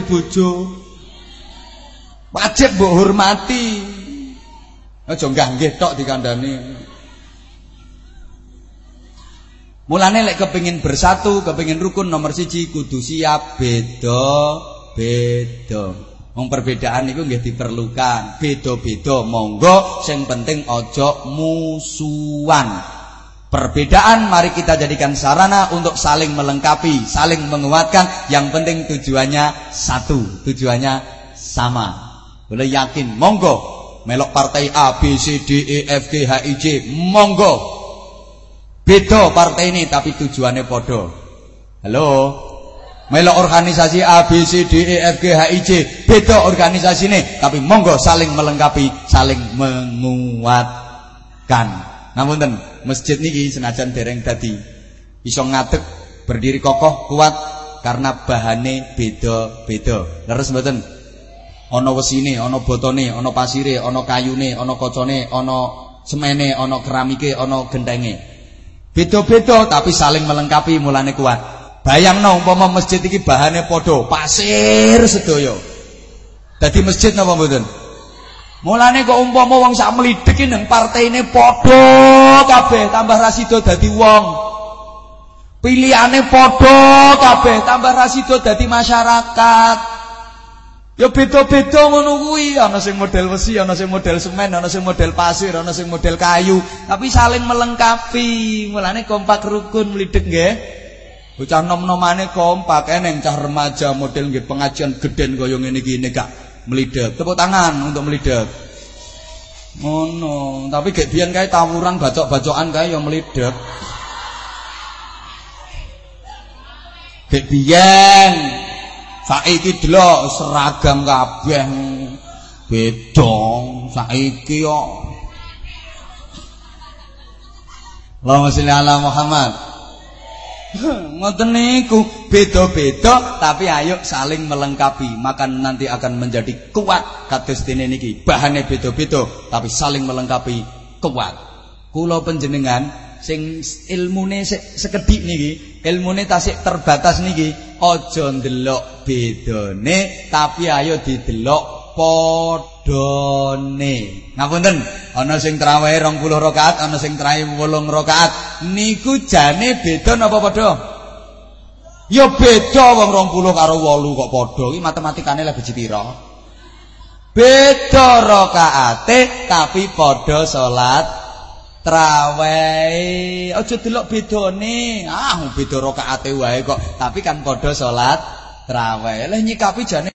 bojo. Wajib mbok hormati. Aja nggih tok dikandani. Mulane lek kepengin bersatu, kepengin rukun nomor siji kudu siap beda beda. Wong perbedaan itu nggih diperlukan. Beda-beda monggo sing penting aja musuhan. Perbedaan mari kita jadikan sarana untuk saling melengkapi, saling menguatkan. Yang penting tujuannya satu, tujuannya sama. Boleh yakin, monggo melok partai A, B, C, D, E, F, G, H, I, J, monggo. Beda partai ini tapi tujuannya podo. Halo. Melok organisasi A, B, C, D, E, F, G, H, I, J, beda organisasi ini tapi monggo saling melengkapi, saling menguatkan. Namun masjid niki senajan dereng dadi iso ngadeg berdiri kokoh kuat karena bahane beda-beda. Leres mboten? Ana wesine, ana botone, ana pasire, ana kayune, ana kocone, ana semene, ana keramike, ana gentenge. Beda-beda tapi saling melengkapi mulane kuat. Bayangno umpama masjid iki bahane padha, pasir sedaya. Dadi masjid napa mboten? Mulane kok umpama wong sak mlidhek iki nang partaine padha kabeh tambah rasido dadi wong. Pilihane padha kabeh tambah rasido dadi masyarakat. Ya beda-beda ngono kuwi, ana sing model besi, ana sing model semen, ana sing model pasir, ana sing model kayu, tapi saling melengkapi. Mulane kompak rukun mlidhek nggih. Bocah nom-nomane kompak eneng cah remaja model nggih pengajian gedhen kaya ngene iki nek melidek. Tepuk tangan untuk melidek. Ngono, tapi gek biyen kae tawuran bacok-bacokan kae yang melidek. Gek biyen saiki delok seragam kabeh beda saiki kok. Allahumma sholli ala Muhammad. Ngoten niku. Beda-beda tapi ayo saling melengkapi. Maka nanti akan menjadi kuat. Kados dene niki bahane beda-beda tapi saling melengkapi kuat. Kula panjenengan sing ilmune sekedhik niki ilmune tasik terbatas niki aja ndelok bedane tapi ayo didelok padane ngapunten? Ana sing trawehe 20 rakaat ana sing trawehe 8 rakaat. Niku jane beda napa padha? Ya beda wong 20 karo 8 kok padha. Iki matematikane lek biji pira? Beda rakaate tapi padha salat trawehe aja delok bedane. Ah beda rakaate wae kok. Tapi kan padha salat trawehe leh nyikapi jane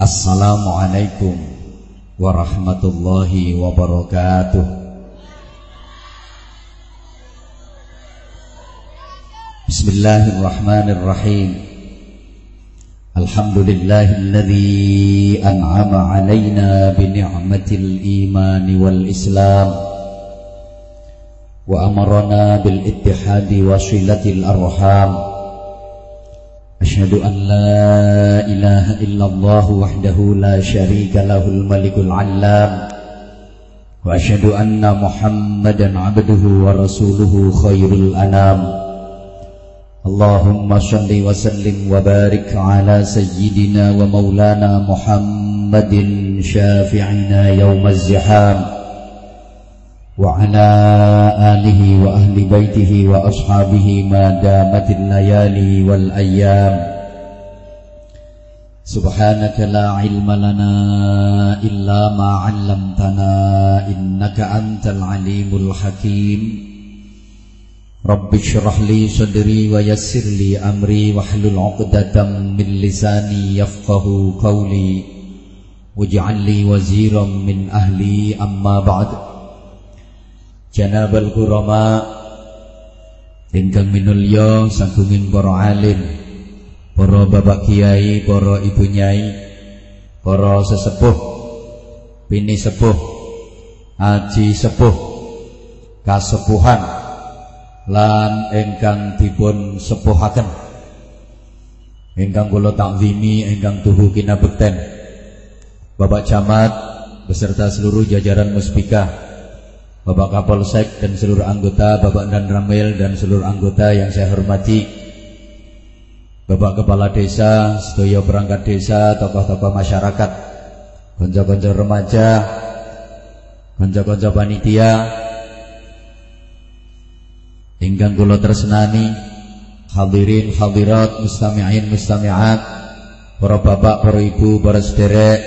Assalamualaikum warahmatullahi wabarakatuh. Bismillahirrahmanirrahim. Alhamdulillahilladzi an'ama alaina bi ni'matil iman wal islam wa amarna bil ittihadi wa silatil arham أشهد أن لا إله إلا الله وحده لا شريك له الملك العلام. وأشهد أن محمدا عبده ورسوله خير الأنام. اللهم صل وسلم وبارك على سيدنا ومولانا محمد شافعنا يوم الزحام. وعلى آله وأهل بيته وأصحابه ما دامت الليالي والأيام. سبحانك لا علم لنا إلا ما علمتنا إنك أنت العليم الحكيم. رب اشرح لي صدري ويسر لي أمري واحلل عقدة من لساني يفقه قولي. واجعل لي وزيرا من أهلي أما بعد. Janabal kurama ingkang minulya sagunging para alim, para bapak kiai, para ibu nyai, para sesepuh, bini sepuh, aji sepuh, kasepuhan lan ingkang dipun sepuhaken. Ingkang kula takzimi, ingkang tuhu kinabekten. Bapak Camat beserta seluruh jajaran muspikah Bapak Kapolsek dan seluruh anggota, Bapak Dan Ramil dan seluruh anggota yang saya hormati. Bapak Kepala Desa, sedaya perangkat desa, tokoh-tokoh masyarakat, konco-konco remaja, konco-konco panitia, ingkang kula tresnani, hadirin hadirat, mustami'in mustami'at, para bapak, para ibu, para sederek,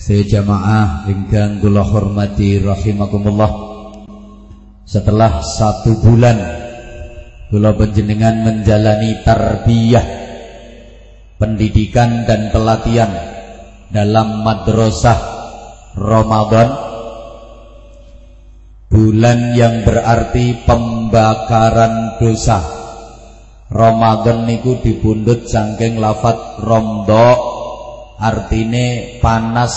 saya jamaah ingkang kula hormati rahimakumullah. Setelah satu bulan kula panjenengan menjalani tarbiyah pendidikan dan pelatihan dalam madrasah Ramadan. Bulan yang berarti pembakaran dosa. Ramadan niku dibundut saking lafat romdo artine panas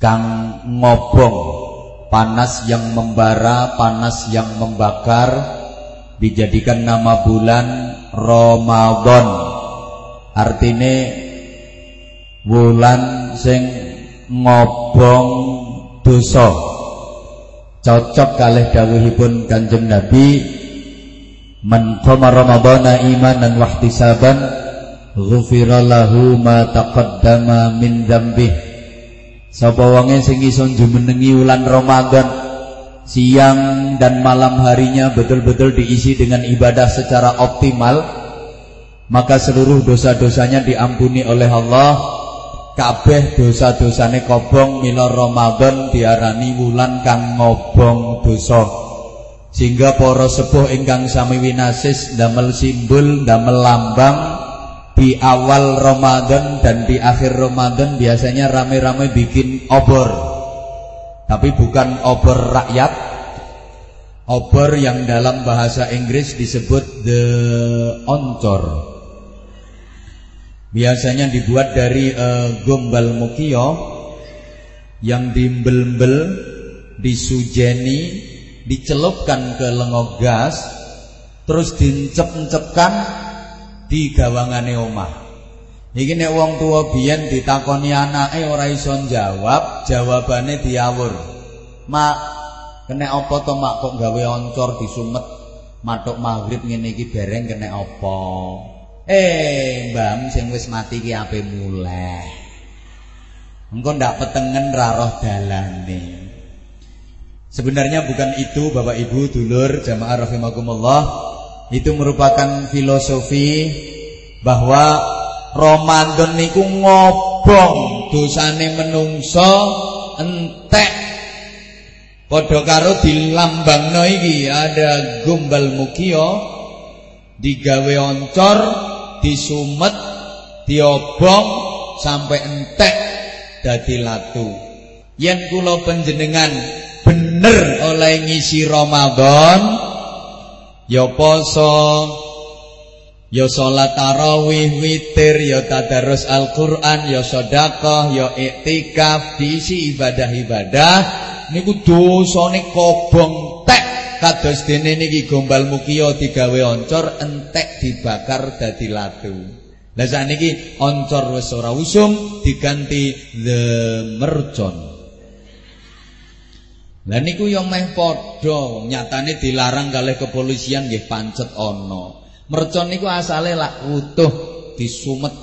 kang ngobong panas yang membara panas yang membakar dijadikan nama bulan Ramadan. Artine wulan sing ngobong dosa. Cocok kalih dawuhipun Kanjeng Nabi man qama ramadhana imanan wa ihtisaban ghufira lahu ma taqaddama min dzambih sapa wonge sing iso jumenengi wulan Ramadan? Siang dan malam harinya betul-betul diisi dengan ibadah secara optimal. Maka seluruh dosa-dosanya diampuni oleh Allah. Kabeh dosa-dosane kobong mila Ramadan diarani wulan kang ngobong dosa. Sehingga para sepuh ingkang sami winasis damel simbol damel lambang di awal Ramadan dan di akhir Ramadan biasanya rame-rame bikin obor. Tapi bukan obor rakyat. Obor yang dalam bahasa Inggris disebut the oncor. Biasanya dibuat dari uh, gombal mukio yang dimbel-mbel, disujeni, dicelupkan ke lengok gas, terus dincep-encepkan di gawangane omah. Iki nek wong tua biyen ditakoni anake ora iso jawab, jawabane diawur. Mak, kena apa to mak kok gawe oncor disumet matuk maghrib ngene iki bereng kena apa? Eh, mbam sing wis mati ki ape muleh. Engko ndak petengen ra roh dalane. Sebenarnya bukan itu Bapak Ibu dulur jamaah rahimakumullah. Itu merupakan filosofi bahwa Ramadan niku ngobong dosane menungso entek. Padha karo dilambangno iki ada gumbal mukio digawe oncor disumet diobong sampai entek dadi latu. Yen kula panjenengan bener oleh ngisi Ramadan ya poso ya salat tarawih witir ya tadarus Al-Qur'an ya sedekah ya iktikaf diisi ibadah-ibadah niku dosane kobong tek kados dene niki gombal mukiyo digawe oncor entek dibakar dadi latu. Lah sakniki oncor wis ora usum diganti the mercon. Lah niku yo meh padha, nyatane dilarang kalih kepolisian nggih pancet ana. Mercon niku asale lak utuh disumet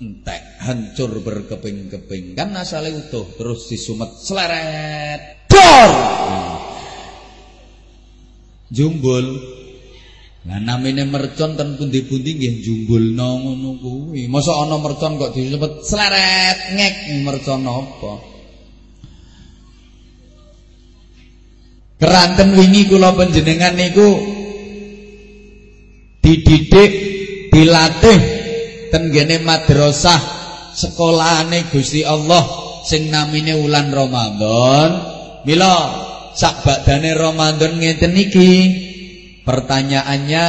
entek, hancur berkeping-keping. Kan asale utuh terus disumet sleret. Dor. Jumbul. Lah namine mercon ten pundi-pundi nggih jumbulno ngono kuwi. Mosok ana mercon kok disebut sleret ngek mercon apa? Keranten wingi kula panjenengan niku dididik, dilatih ten gene madrasah sekolahane Gusti Allah sing namine wulan Ramadan. Mila sak badane Ramadan ngeten iki pertanyaannya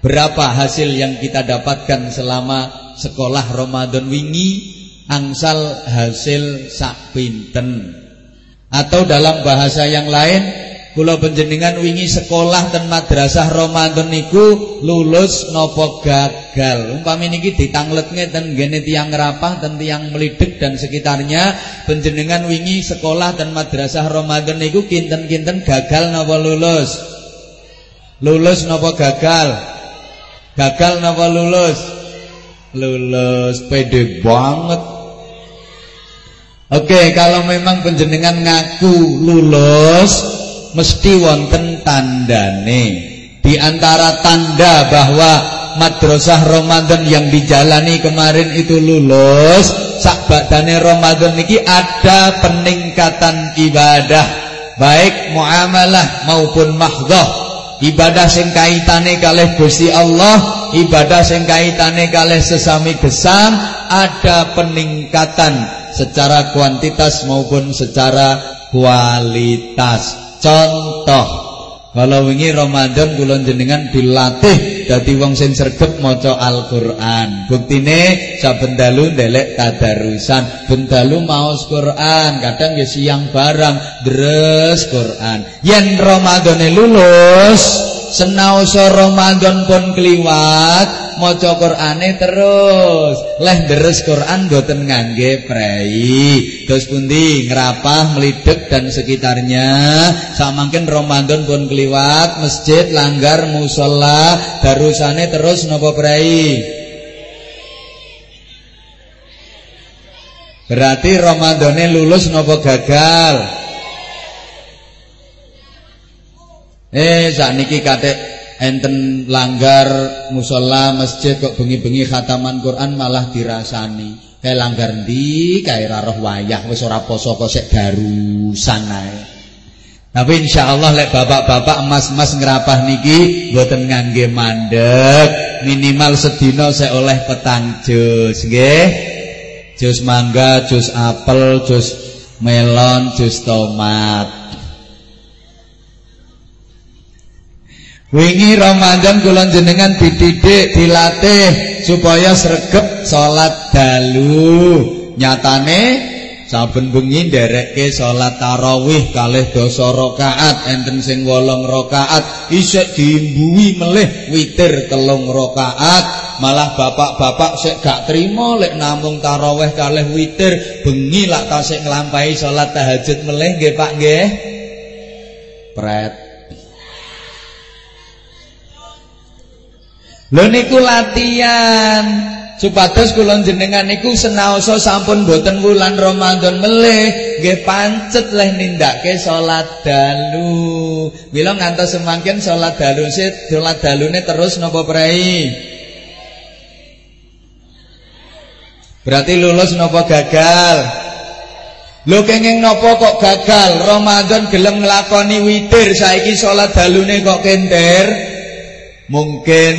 berapa hasil yang kita dapatkan selama sekolah Ramadan wingi angsal hasil sak pinten atau dalam bahasa yang lain kula panjenengan wingi sekolah dan madrasah Ramadan niku lulus nopo gagal. Umpami niki ditanglet ngeten ngene tiyang rapah dan tiyang melidek dan sekitarnya panjenengan wingi sekolah dan madrasah Ramadan niku kinten-kinten gagal nopo lulus? Lulus nopo gagal? Gagal napa lulus? Lulus pede banget. Oke, kalau memang penjenengan ngaku lulus mesti wonten tandane. Di antara tanda bahwa madrasah Ramadan yang dijalani kemarin itu lulus, sak badane Ramadan niki ada peningkatan ibadah, baik muamalah maupun mahdhah ibadah sing kaitane kalih Gusti Allah, ibadah sing kaitane kalih sesami gesang ada peningkatan secara kuantitas maupun secara kualitas. Contoh kalau wingi Ramadan kula jenengan dilatih dadi wong sing sregep maca Al-Qur'an. Buktine saben dalu ndelek tadarusan, ben dalu maos Qur'an, kadang ya siang barang deres Qur'an. Yen Ramadane lulus, senaosa Ramadan pun kliwat, maca Qur'ane terus. Leh deres Qur'an boten ngangge prei. Terus pundi ngerapah, melidek dan sekitarnya. Samangken Ramadan pun keliwat, masjid, langgar, musola, darusane terus napa prei. Berarti Ramadane lulus nopo gagal? Eh sakniki katik enten langgar musola masjid kok bengi-bengi khataman Quran malah dirasani. Kayak langgar ndi? Kayak roh wayah wis ora poso kok sik darusan ae. Tapi insya Allah lek bapak-bapak emas-emas ngerapah niki mboten ngangge mandek. Minimal sedina saya oleh petang jus nggih. Jus mangga jus apel jus melon jus tomat Wingi Ramadan kula jenengan dididik, dilatih supaya sregep salat dalu. Nyatane saben bengi nderekke salat tarawih kalih dosa rakaat, enten sing 8 rakaat, isik diimbuhi melih witir telung rakaat. Malah bapak-bapak sik gak trimo lek namung tarawih kalih witir, bengi lak tasik nglampahi salat tahajud melih nggih Pak nggih. Pret Lho niku latihan supados kula jenengan niku senaosa sampun boten wulan Ramadan melih nggih pancet leh nindake salat dalu. Mila ngantos semangkin salat dalu salat dalune terus napa prei? Berarti lulus napa gagal? Lho kenging napa kok gagal? Ramadan gelem nglakoni witir saiki salat dalune kok kenter? Mungkin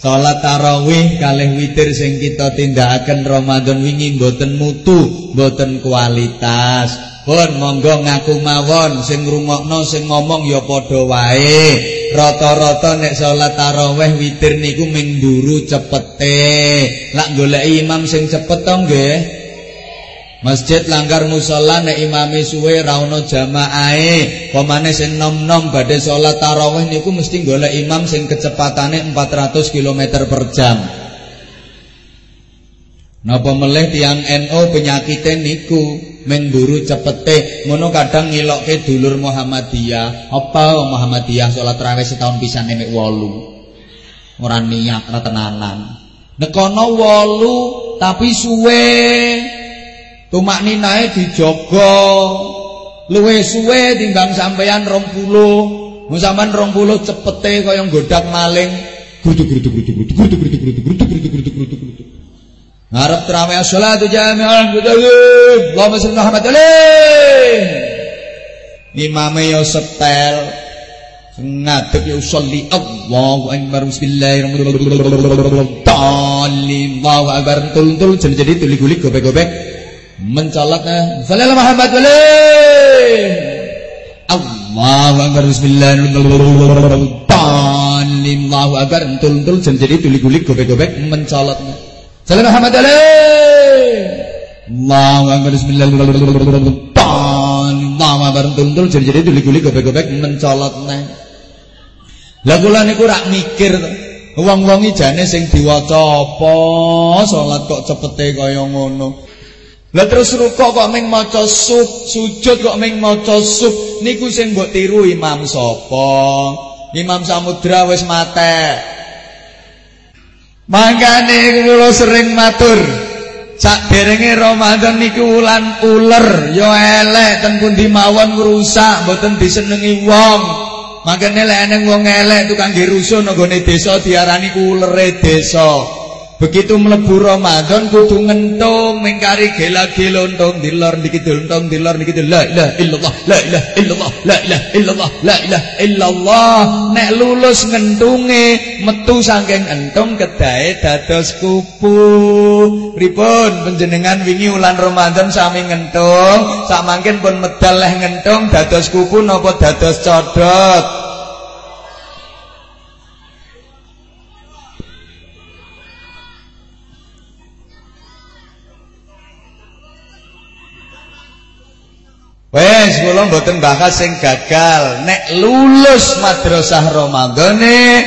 Salat tarawih kalih witir sing kita tindakaken Ramadan wingi mboten mutu, mboten kualitas. Pun monggo ngaku mawon sing ngrungokno sing ngomong ya padha wae. Rata-rata nek salat tarawih witir niku mburu cepete. Lak goleki imam sing cepet to nggih? Masjid langgar musola nek imami suwe ra ono jamaahe. Pemane sing nom-nom badhe salat tarawih niku mesti golek imam sing kecepatane 400 km per jam. Napa melih tiang NO penyakite niku mengguru cepete ngono kadang ngilokke dulur Muhammadiyah. Apa Muhammadiyah salat tarawih setahun pisan nek 8. Ora niat ora tenanan. Nekono 8 tapi suwe Tumak ninae dijogo luwe suwe timbang sampeyan 20. Mun sampean 20 cepete kaya nggodak maling. Grutuk-grutuk-grutuk-grutuk grutuk-grutuk-grutuk grutuk-grutuk-grutuk grutuk. Ngarep terawih salatu jami'an bidayib. Allahumma shalli Muhammad alaih. Imame yo setel. Ngadeg ya usolli Allahu akbar bismillahirrahmanirrahim. Allahu akbar tul-tul jadi tuli-gulik gobek-gobek mencolotnya. Sallallahu Muhammad wali Allahu Akbar Bismillahirrahmanirrahim Allahu Akbar. Entul-entul jadi tulik-gulik gobek-gobek mencolotnya. Sallallahu Muhammad wali Allahu Akbar Bismillahirrahmanirrahim Allahu Akbar. Entul-entul jadi tulik-gulik gobek-gobek mencolotnya. Lagu kula niku rak mikir Wong-wong jane sing diwaca apa salat kok cepete kaya ngono Lah terus rukuk kok ming maca sub, sujud kok ming maca sub, niku sing mbok tiru Imam sapa? Imam Samudra wis mate. Makane kula sering matur Sakderenge Ramadan niku wulan uler ya elek ten pundi mawon ngrusak mboten disenengi wong. Makane lek eneng wong elek tukang dirusuh nggone desa diarani ulere desa. Begitu mlebu Ramadan kudu ngentung mingkari gela-gelo untung dilor niki untung dilor niki la ilaha illallah la ilaha illallah la ilaha illallah la ilaha illallah. Nek lulus ngentunge metu saking entung kedae dados kupu. Pripun panjenengan wingi ulan Ramadan sami ngentung samangken pun medal leh ngentung dados kupu napa dados codot Wes kula mboten bahas sing gagal. Nek lulus madrasah Ramadhane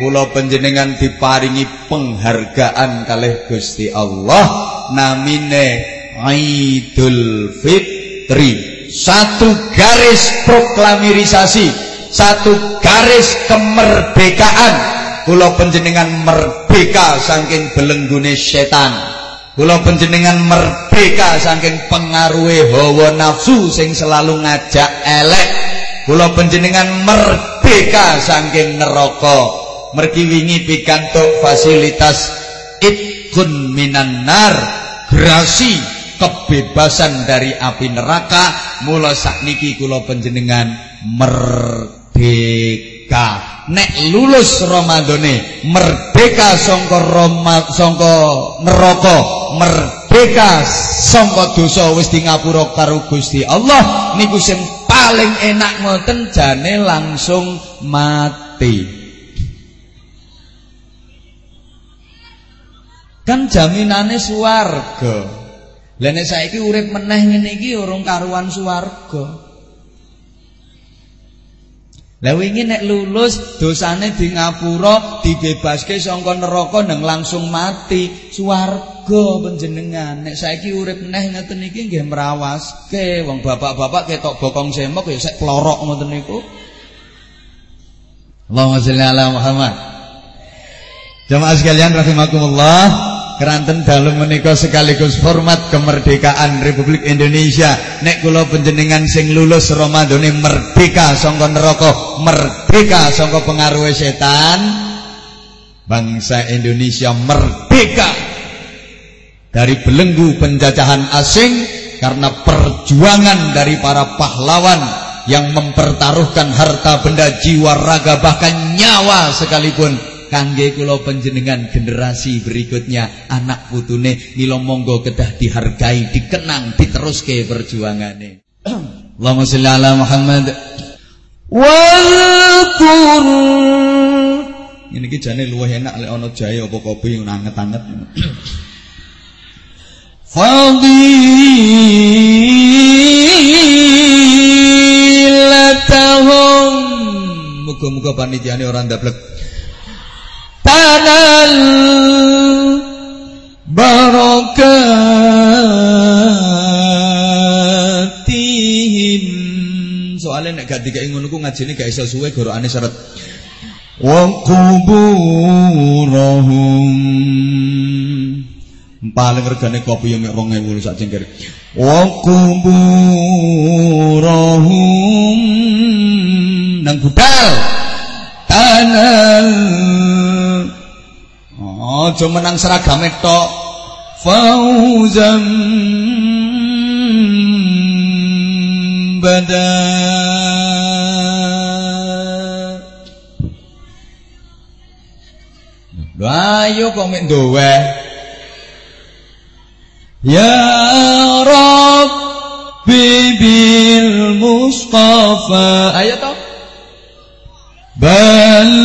kula panjenengan diparingi penghargaan kalih Gusti Allah namine Idul Fitri. Satu garis proklamirisasi, satu garis kemerdekaan. Kula panjenengan merdeka saking belenggune setan. Kula panjenengan merdeka saking pengaruhe hawa nafsu sing selalu ngajak elek. Kula panjenengan merdeka saking neraka. Mergi wingi pikantuk fasilitas itkun minan nar, grasi kebebasan dari api neraka. Mula sakniki kula panjenengan merdeka nek lulus Ramadane merdeka sangka sangka neraka. Merdeka sangka dosa wis di ngapura karo Gusti Allah. Niku sing paling enak ngoten jane langsung mati. Kan jaminane swarga. Lha nek saiki urip meneh ngene iki urung karuan swarga Lah wingi nek lulus dosane di ngapura dibebaske saka neraka nang langsung mati swarga panjenengan. Nek saiki urip neh ngeten iki nggih merawaske wong bapak-bapak ketok bokong semok ya sek plorok ngoten niku. Allahumma sholli ala Muhammad. Jamaah sekalian rahimakumullah. Keranten dalu menika sekaligus format kemerdekaan Republik Indonesia. Nek kula panjenengan sing lulus Ramadhane merdeka saka neraka, merdeka saka pengaruh setan. Bangsa Indonesia merdeka dari belenggu penjajahan asing karena perjuangan dari para pahlawan yang mempertaruhkan harta benda jiwa raga bahkan nyawa sekalipun kangge kula panjenengan generasi berikutnya anak putune mila monggo kedah dihargai dikenang diteruske perjuangane. Allahumma sholli ala Muhammad. Walkur Ini ki jane luwih enak lek ana jahe apa kopi yang anget-anget. Fadilatahum. Muga-muga panitiane orang ndablek tanal barakatihim. Soalnya nek gak dikai ngono ku ngajine gak iso suwe gorokane syarat wa kuburahum paling regane kopi yang mek 2000 sak cengker wa kuburahum nang budal. Tanal aja menang seragame tok. Fauzam bada. Ayo kok mek Ya Rabbi bil Mustafa. Ayo toh. Balik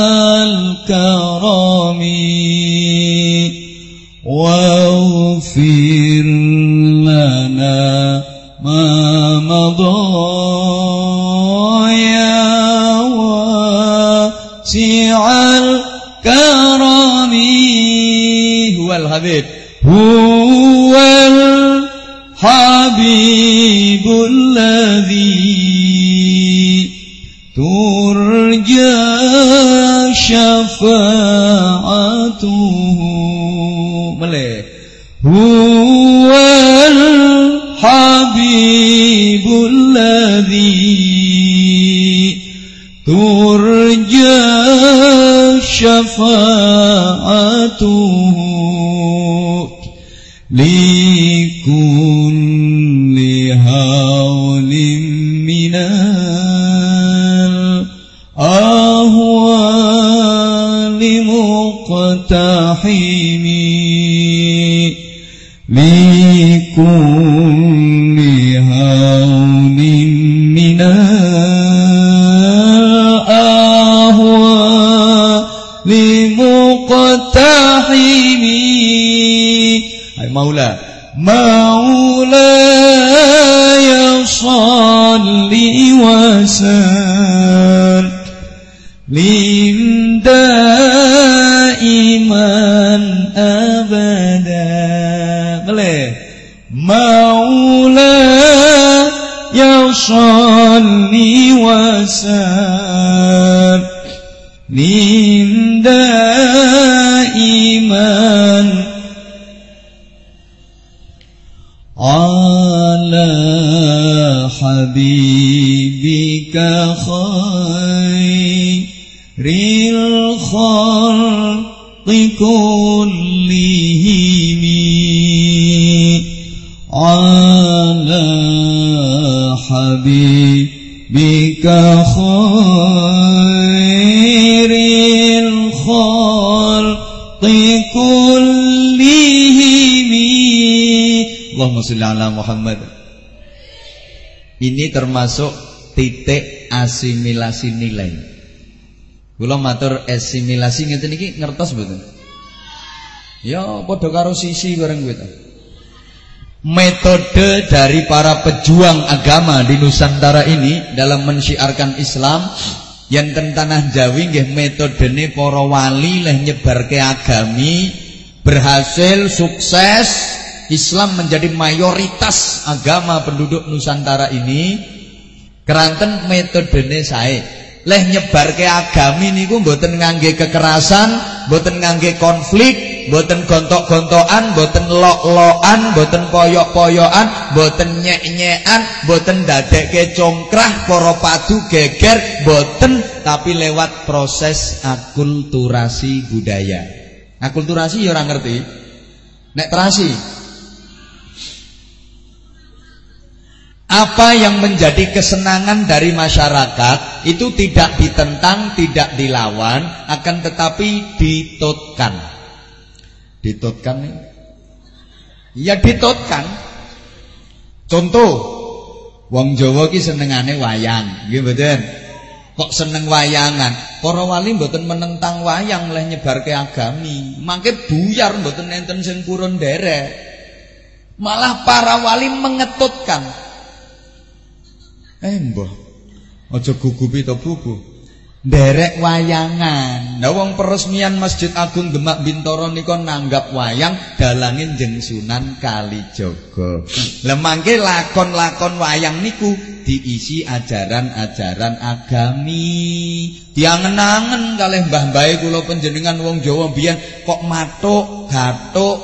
الكرم واغفر لنا ما مضى يا واسع الكرم. هو الحبيب. هو الحبيب الذي ترجى شفاعته. ملih هو الحبيب الذي ترجى شفاعته لكل Allahumma sholli ala Muhammad. Ini termasuk titik asimilasi nilai. Kula matur asimilasi ngeten iki ngertos mboten? Ya padha karo sisi bareng kuwi Metode dari para pejuang agama di Nusantara ini dalam mensyiarkan Islam yang tanah Jawi nggih metodene para wali leh nyebarke agami berhasil sukses Islam menjadi mayoritas agama penduduk Nusantara ini keranten metodene sae. Leh nyebarke agami niku mboten ngangge kekerasan mboten ngangge konflik mboten gontok-gontokan mboten lok-lokan mboten poyok-poyokan mboten nyek-nyekan mboten dadekke congkrah para padu geger mboten tapi lewat proses akulturasi budaya. Akulturasi ya ora ngerti. Nek terasi Apa yang menjadi kesenangan dari masyarakat itu tidak ditentang, tidak dilawan, akan tetapi ditutkan. Ditutkan nih? Ya ditutkan. Contoh, wong Jawa ki senengane wayang, nggih mboten? Kok seneng wayangan? Para wali mboten menentang wayang leh nyebarke agami. Mangke buyar mboten enten sing purun derek. Malah para wali mengetutkan Eh mbah. Aja gugupi to bubu. Derek wayangan. Lah wong peresmian Masjid Agung Demak Bintoro nika nanggap wayang dalangin jeng Sunan Kalijaga. Lah mangke lakon-lakon wayang niku diisi ajaran-ajaran agami. Diangen-angen kalih mbah-mbahe kula panjenengan wong Jawa biyen kok matuk, gatuk,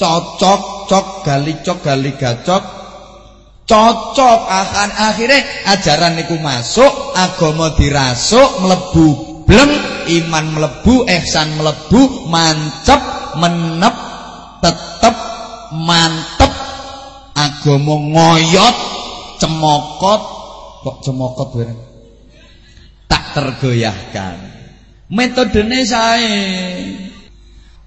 cocok, cok, gali cok, gali gacok cocok akan akhirnya ajaran niku masuk agama dirasuk melebu blem iman melebu ihsan melebu mancep menep tetep mantep agama ngoyot cemokot kok cemokot bareng tak tergoyahkan. Metodene saya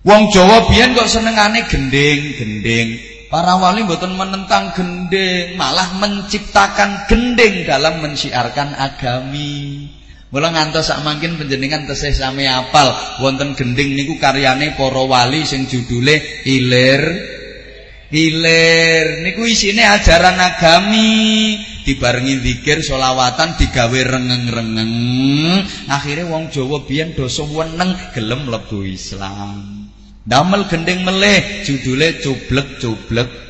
wong Jawa biyen kok senengane gending-gending Para wali mboten menentang gending, malah menciptakan gending dalam mensiarkan agami. Mula ngantos sak mangkin panjenengan tesih sami apal wonten gending niku karyane para wali sing judule Ilir Ilir niku isine ajaran agami dibarengi zikir solawatan digawe rengeng-rengeng. Akhirnya wong Jawa biyen do weneng gelem mlebu Islam damel gending meleh judule cublek-cublek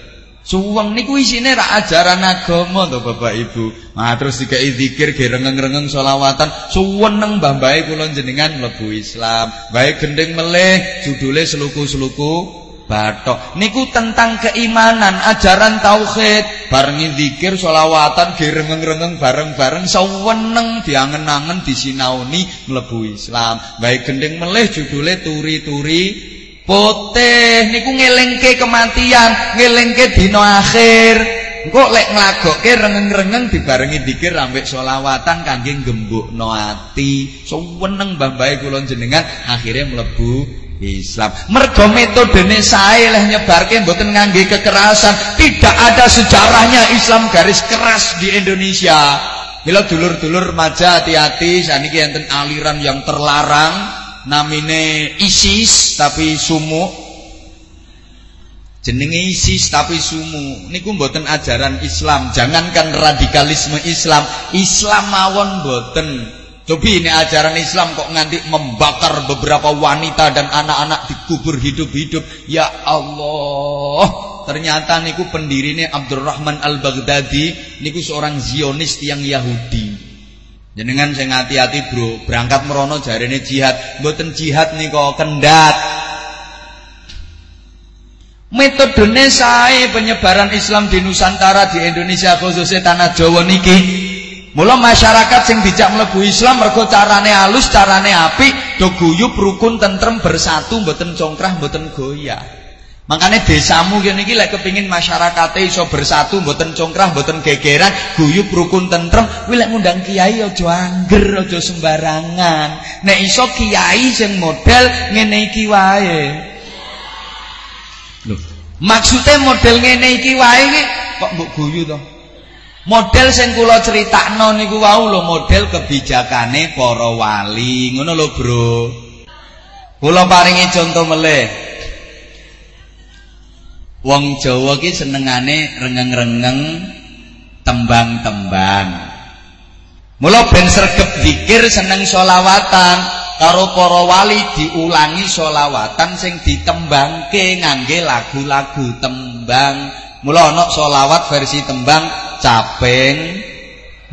Suweng niku isine rak ajaran agama to Bapak Ibu. Nah terus dikai zikir ge rengeng-rengeng selawatan, suweneng mbah-mbahe kula jenengan mlebu Islam. Baik gendeng meleh judule seluku-seluku batok. Niku tentang keimanan, ajaran tauhid, barengi zikir selawatan ge rengeng-rengeng bareng-bareng suweneng diangen-angen disinauni mlebu Islam. Baik gendeng meleh judule turi-turi Putih niku ngelingke kematian, ngelingke dina akhir. Engko lek nglagokke rengeng-rengeng dibarengi dikir ambek selawatan kangge gembukno ati. Suweneng mbah-mbahe kula jenengan akhirnya mlebu Islam. Mergo metodene sae leh nyebarke mboten ngangge kekerasan. Tidak ada sejarahnya Islam garis keras di Indonesia. Bila dulur-dulur remaja hati-hati saniki enten aliran yang terlarang namine ISIS tapi sumu jenenge ISIS tapi sumu niku mboten ajaran Islam jangankan radikalisme Islam Islam mawon mboten Cobi ini ajaran Islam kok nganti membakar beberapa wanita dan anak-anak dikubur hidup-hidup. Ya Allah. Ternyata niku pendirinya Abdurrahman Al-Baghdadi niku seorang Zionis yang Yahudi. Jenengan sing hati-hati, Bro. Berangkat merono jarene jihad, mboten jihad nika kendat. Metodene sae penyebaran Islam di Nusantara di Indonesia khususnya tanah Jawa niki. Mula masyarakat sing dijak mlebu Islam mergo carane halus, carane apik, do guyub rukun tentrem bersatu mboten congkrah mboten goyah. Makanya desamu gini iki lek kepingin masyarakatnya iso bersatu, mboten congkrah, mboten gegeran, guyub rukun tentrem, kuwi lek ngundang kiai aja angger, aja sembarangan. Nek iso kiai sing model ngene iki wae. Lho, maksudnya model ngene iki wae iki kok mbok guyu to? Model sing kula critakno niku wau lho model kebijakane para wali. Ngono lho, Bro. Kula paringi contoh meleh. Wong Jawa ki senengane rengeng-rengeng tembang-tembang. Mula ben sregep zikir seneng solawatan karo para wali diulangi solawatan sing ditembangke ngangge lagu-lagu tembang. Mula ana solawat versi tembang caping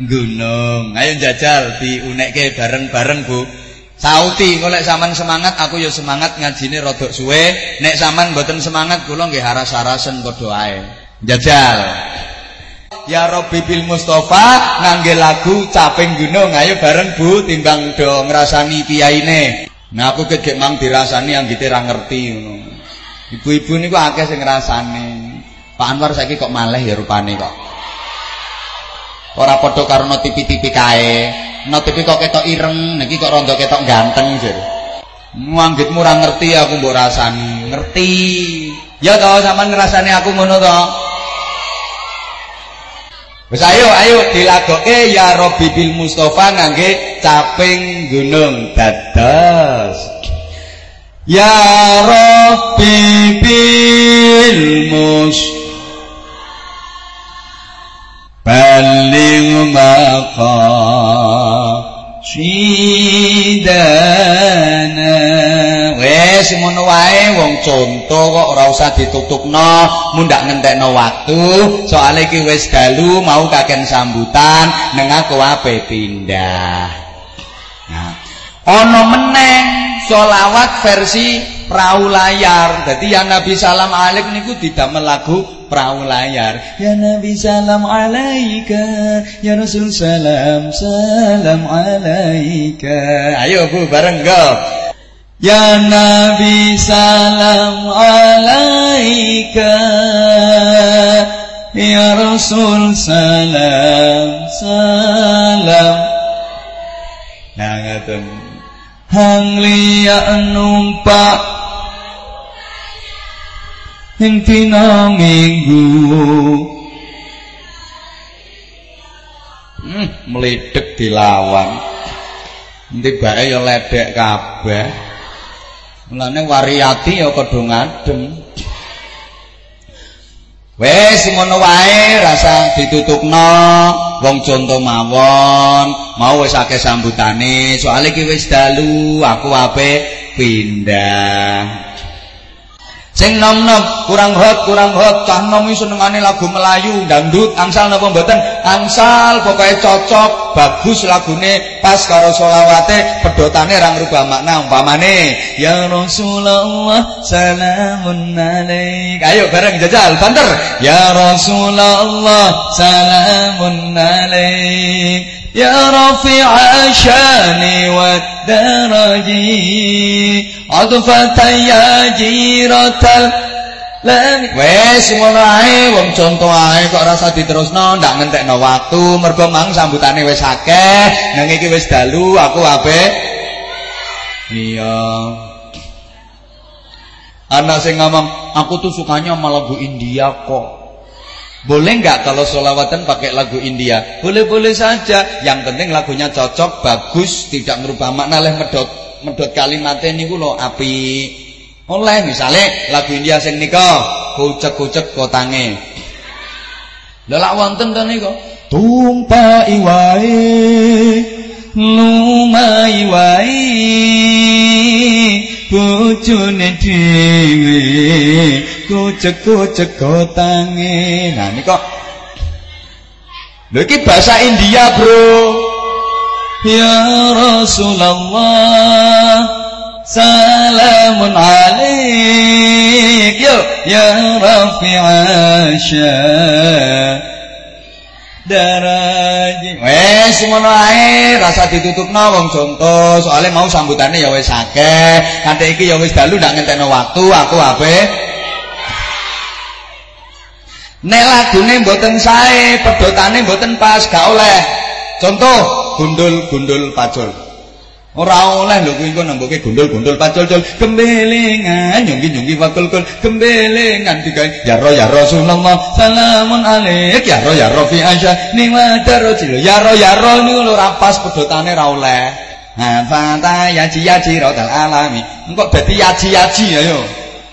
gunung. Ayo jajal diunekke bareng-bareng Bu. Sauti golek sampean semangat aku ya semangat ngajine rodok suwe. Nek sampean mboten semangat kula nggih haras-harasen padha ae. Jajal. Ya Rabbi bil Mustafa ngangge lagu caping gunung. Ayo bareng Bu timbang do ngrasani kiyaine. Nah aku kegek mang dirasani anggite ra ngerti ngono. Ibu-ibu niku akeh sing ngrasani Pak Anwar saiki kok maleh ya rupane kok. Ora padha karo tipi-tipi kae no tapi kok ketok ireng niki kok rondo ketok ganteng jare Muanggitmu ora ngerti aku mbok rasani. Ngerti? Ya to sampean ngrasani aku ngono to Wis ayo ayo dilagoke ya Rabbi bil Mustafa ngangge caping gunung dados. Ya Rabbi bil Mustafa Baling maqasidana Wes ngono wae wong contoh kok ora usah ditutupno mundak ngentekno waktu soalnya iki wis dalu mau kaken sambutan neng aku ape pindah. Nah ana meneng solawat versi perahu layar. Jadi yang Nabi salam alik niku tidak melagu perahu layar. Ya Nabi salam alaika Ya Rasul salam salam alaika. Ayo Bu bareng go Ya Nabi salam alaika Ya Rasul salam salam. Nah ngaten. Hang liya numpak ing dina minggu hmm, meledek dilawan Tibake ya ledek kabeh. Mulane wariyati ya kudu ngadem. Wes ngono wae rasa ditutupno wong conto mawon mau wis akeh sambutane soalé iki wis dalu aku ape pindah Sing nom-nom kurang hot kurang hot cah nom iki senengane lagu Melayu dangdut angsal napa mboten? Angsal pokoke cocok bagus lagune pas karo selawate pedotane ra ngrubah makna umpamane ya Rasulullah salamun alaik. Ayo bareng jajal banter. Ya Rasulullah salamun alaik syani wa daraji adfatan ya jiratal Lami wes ae wong conto ae kok rasa diterusno ndak ngentekno waktu mergo mang sambutane wis akeh nang iki wis dalu aku ape? Iya. Anak sing ngomong aku tuh sukanya sama lagu India kok boleh nggak kalau solawatan pakai lagu India? Boleh-boleh saja. Yang penting lagunya cocok, bagus, tidak merubah makna leh medot medot kalimatnya ini lo api. Oleh misalnya lagu India sing nika kucek-kucek kotange. Lelak wonten to nika. Tumpai wae lumai wae bojone dhewe kucek-kucek gotange nah kok lho iki bahasa India bro. Ya Rasulullah salamun alaik. Yo ya Rafi'asya daraji wes ngono ae rasa ditutupno wong contoh soalnya mau sambutane ya wis akeh. Kanthi iki ya wis dalu ndak ngentekno waktu aku ape nek lagune mboten sae pedotane mboten pas gak oleh. Contoh gundul-gundul pacul. Ora oleh lho kuwi engko nemboke gundul-gundul pacul-cul gembelengan nyungki-nyungki wakul-kul gembelengan digawe ya ro ya Rasulullah salamun alaik ya ro ya Rafi Aisyah. Ni wadarojil ya ro ya ro niku lho ra pas pedhotane ra oleh. Ha fata yaji yaji rodal alami. Engko dadi yaji yaji ayo.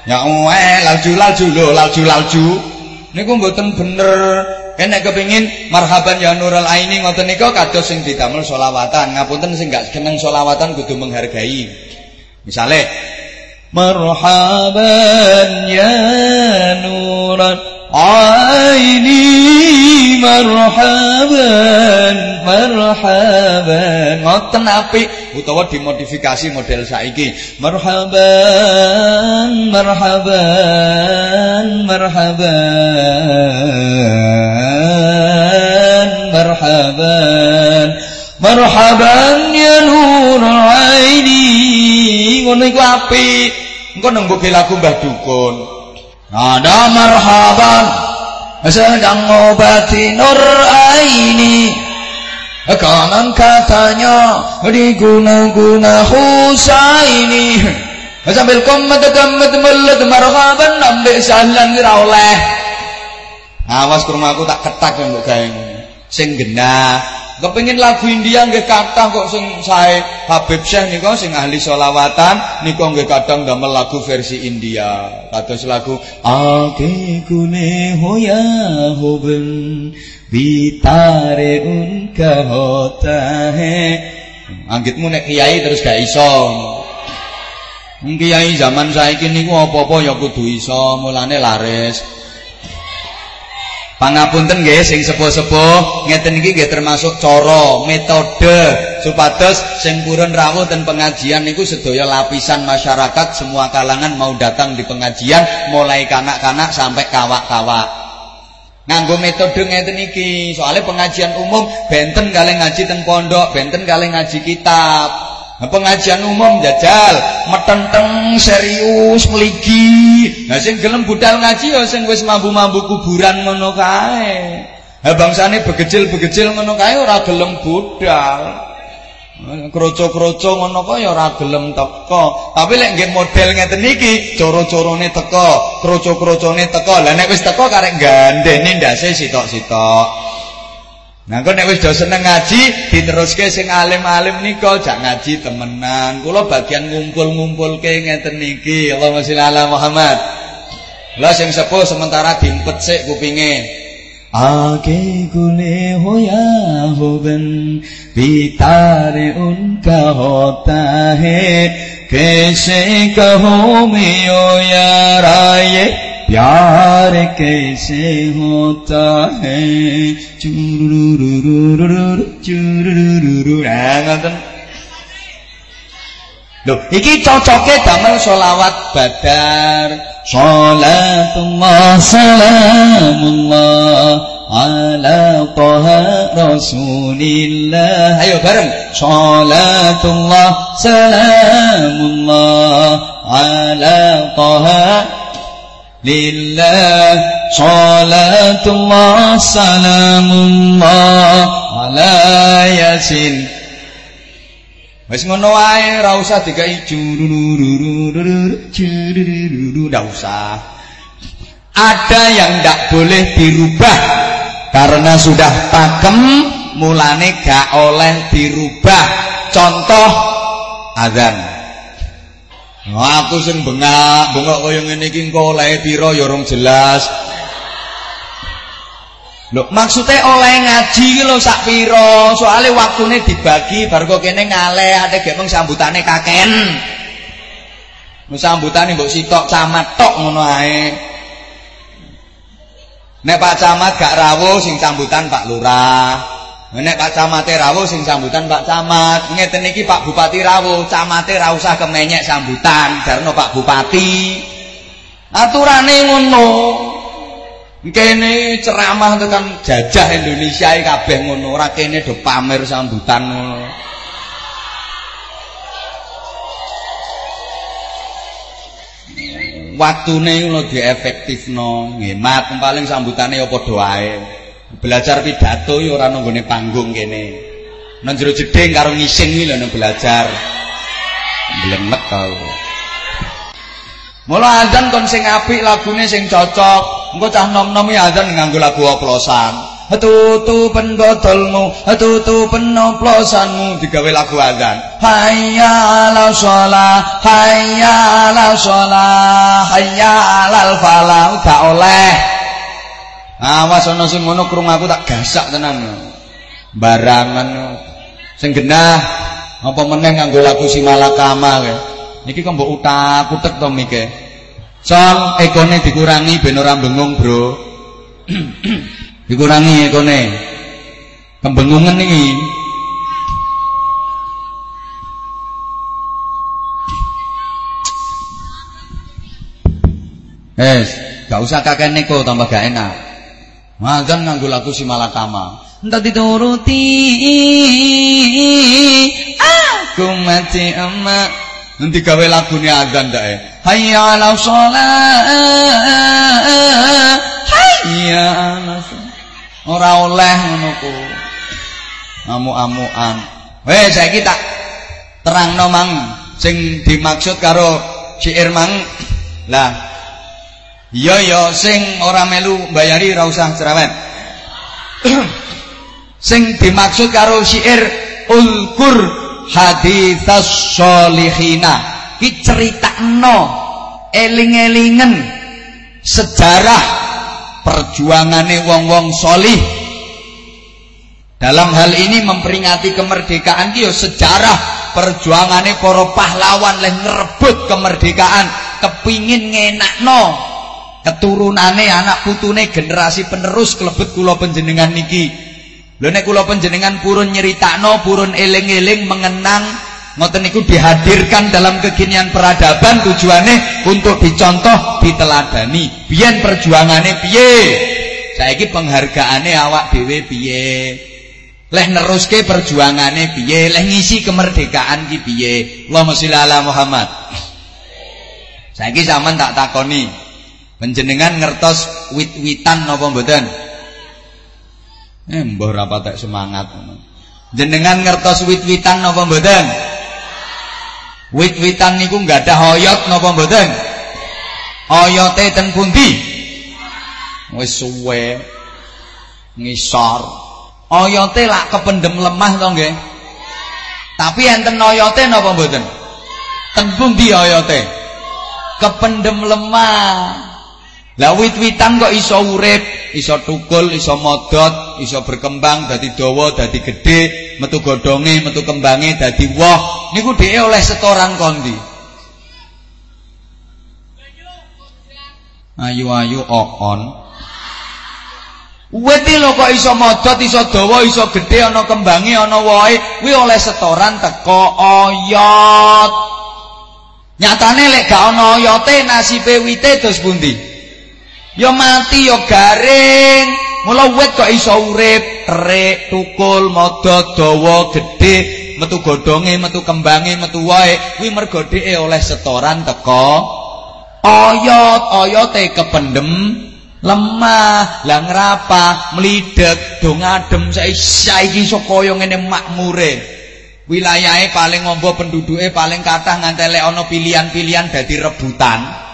Ya uwe lalju lalju lho lalju lalju niku mboten bener Nek kepingin marhaban ya Nurul Aini ngoten nika kados sing didamel selawatan. Ngapunten sing gak keneng selawatan kudu menghargai. Misale marhaban ya Nurul Aini marhaban marhaban ngoten apik utawa dimodifikasi model saiki. Marhaban marhaban marhaban marhaban. Marhaban ya nur aini. Ngono iku apik. Engko nembok lagu Mbah Dukun. Ada marhaban. Sedang ngobati nur aini Konon katanya diguna-guna Husaini sambil komet komet melet marhaban salan ora oleh. Awas ke rumahku tak ketak mbok gawe sing genah kepengin lagu India nggih kathah kok sing sae Habib Syekh nika sing ahli selawatan nika nggih kadang damel lagu versi India. Kados lagu ake kune hoya hoben bitare unka hotahe anggitmu nek kiai terus gak iso. Kiai zaman saiki niku apa-apa ya kudu iso mulane laris Pangapunten nggih sing sepuh-sepuh ngeten iki nggih termasuk cara metode supados sing purun rawuh ten pengajian niku sedaya lapisan masyarakat. Semua kalangan mau datang di pengajian mulai kanak-kanak sampai kawak-kawak. Nganggo metode ngeten iki. Soalnya pengajian umum benten kalian ngaji teng pondok benten kalian ngaji kitab pengajian umum jajal metenteng serius meligi nah sing gelem budal ngaji ya sing wis mambu-mambu kuburan ngono kae nah bangsane begecil-begecil ngono kae ora gelem budal kroco-kroco ngono kok ya ora gelem teko. Tapi lek nggih model ngeten iki, coro-corone teko, kroco-krocone teko. Lah nek wis teko karek gandene ndase sitok-sitok. Nah kok nek wis do seneng ngaji diteruske sing alim-alim nika jak ngaji temenan. Kula bagian ngumpul-ngumpulke ngeten niki. Allahumma sholli ala Muhammad. Lah sing sepuh sementara dimpet sik kupinge. Age gule hoya hoben bitare unka hota he kese kaho me ya raye प्यार कैसे होता है चुरुरुरुरुरुरु चुरुरुरुरु ngoten Lho, iki cocoke damel selawat badar. Salatullah salamullah ala taha rasulillah. Ayo bareng. Salatullah salamullah ala taha Lillah Salatullah Salamullah Ala Yasin Wis ngono wae ora usah dikai ndak usah. Ada yang ndak boleh dirubah karena sudah pakem mulane gak oleh dirubah. Contoh azan. Aku sing bengak, bengak kaya ngene iki engko olehe pira ya rong jelas. Lho, maksude oleh ngaji iki lho sak pira? Soale waktune dibagi bar kok kene ngale ate gek mung sambutane kaken. Mu sambutane mbok sitok camat tok ngono ae. Nek Pak Camat gak rawuh sing sambutan Pak Lurah. Nek Pak Camate rawuh sing sambutan Pak Camat. Ngeten iki Pak Bupati rawuh, camate ra usah kemenyek sambutan, karena Pak Bupati. Aturane ngono. Kene ceramah tekan jajah Indonesia kabeh ngono, ora kene do pamer sambutan ngono. Waktune ngono diefektifno, ngemat paling sambutane ya padha wae. Belajar pidato ya ora nang panggung kene. Nang jero jeding karo ngising iki lho nang belajar. Blemet kau. Mula azan kon sing apik lagune sing cocok. Engko cah nom-nom azan nganggo lagu oplosan. Tutupen botolmu, tutupen oplosanmu digawe lagu azan. Hayya 'ala shalah, hayya 'ala shalah, hayya 'alal falah, gak oleh. Awas ana sing ngono aku tak gasak tenan. Barangan sing genah apa meneh nganggo lagu Simalakama kae. Niki kok mbok utak-utek to mike. Son ekone dikurangi ben ora bengung, Bro. dikurangi ekone. Kembengungan iki. Eh, gak usah kakek neko tambah gak enak. Magan nganggo lagu si Malakama. Entah dituruti aku mati emak. Nanti gawe lagu ni azan dah eh. Hayya ala sholat. Hayya ala. Ora oleh ngono ku. Amu-amuan. Weh saiki tak terangno mang sing dimaksud karo syair mang. Lah Iya ya sing ora melu bayari ora usah cerewet. sing dimaksud karo syair ulkur haditsas sholihina ki critakno eling-elingen sejarah perjuangane wong-wong solih dalam hal ini memperingati kemerdekaan ki sejarah perjuangane para pahlawan leh ngerebut kemerdekaan kepingin ngenakno keturunane anak putune generasi penerus kelebet kula panjenengan niki. Lho nek kula panjenengan purun nyeritakno purun eling-eling mengenang ngoten niku dihadirkan dalam kekinian peradaban tujuannya untuk dicontoh diteladani. Biyen perjuangane piye? Saiki penghargaane awak dhewe piye? Leh neruske perjuangane piye? Leh ngisi kemerdekaan ki piye? Allahumma sholli ala Muhammad. Saiki sampean tak takoni Penjenengan ngertos wit-witan napa mboten? Eh mbah ora patek semangat Jenengan ngertos wit-witan napa mboten? Wit-witan niku enggak ada hoyot napa mboten? Oyote ten pundi? Wis suwe ngisor. Oyote lak kependem lemah to nggih. Tapi enten oyote napa mboten? Tembung di oyote. Kependem lemah. Lah wit-witan kok iso urip, iso tukul, iso modot, iso berkembang dadi dawa, dadi gedhe, metu godhonge, metu kembange dadi woh. Niku dhewe oleh setoran kondi. Ayu-ayu on. Wit lho kok iso modot, iso dawa, iso gedhe, ana kembange, ana wohe, kuwi oleh setoran teko oyot. Nyatane lek gak ana oyote nasibe wite dos pundi? Ya mati ya garing. Mula wit kok iso urip. Terik tukul modot dawa gedhe metu godhonge metu kembange metu wae. Kuwi mergo dheke oleh setoran teko. Oyot oyote kependem lemah lah ngrapa mlidhek do ngadem saiki iso kaya ngene makmure wilayahe paling ngombo penduduke paling kathah ngantele ana pilihan-pilihan dadi rebutan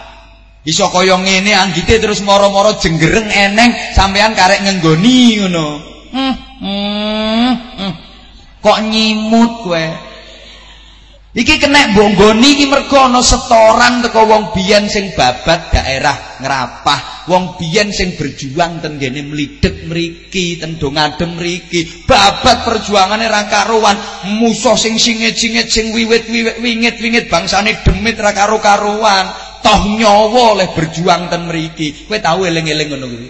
Iso kaya ngene anggite terus moro-moro jenggereng eneng sampean karek ngenggoni ngono. Hmm, hmm, hmm. Kok nyimut kowe? Iki kena bonggoni iki mergo ana setoran teko wong biyen sing babat daerah ngrapah, wong biyen sing berjuang ten kene mlidhek mriki, ten dongadem mriki. Babat perjuangane ra karuan, musuh sing singit-singit sing wiwit-wiwit wingit-wingit bangsane demit ra karo-karuan toh nyawa oleh berjuang ten mriki. Kowe tau eling-eling ngono kuwi?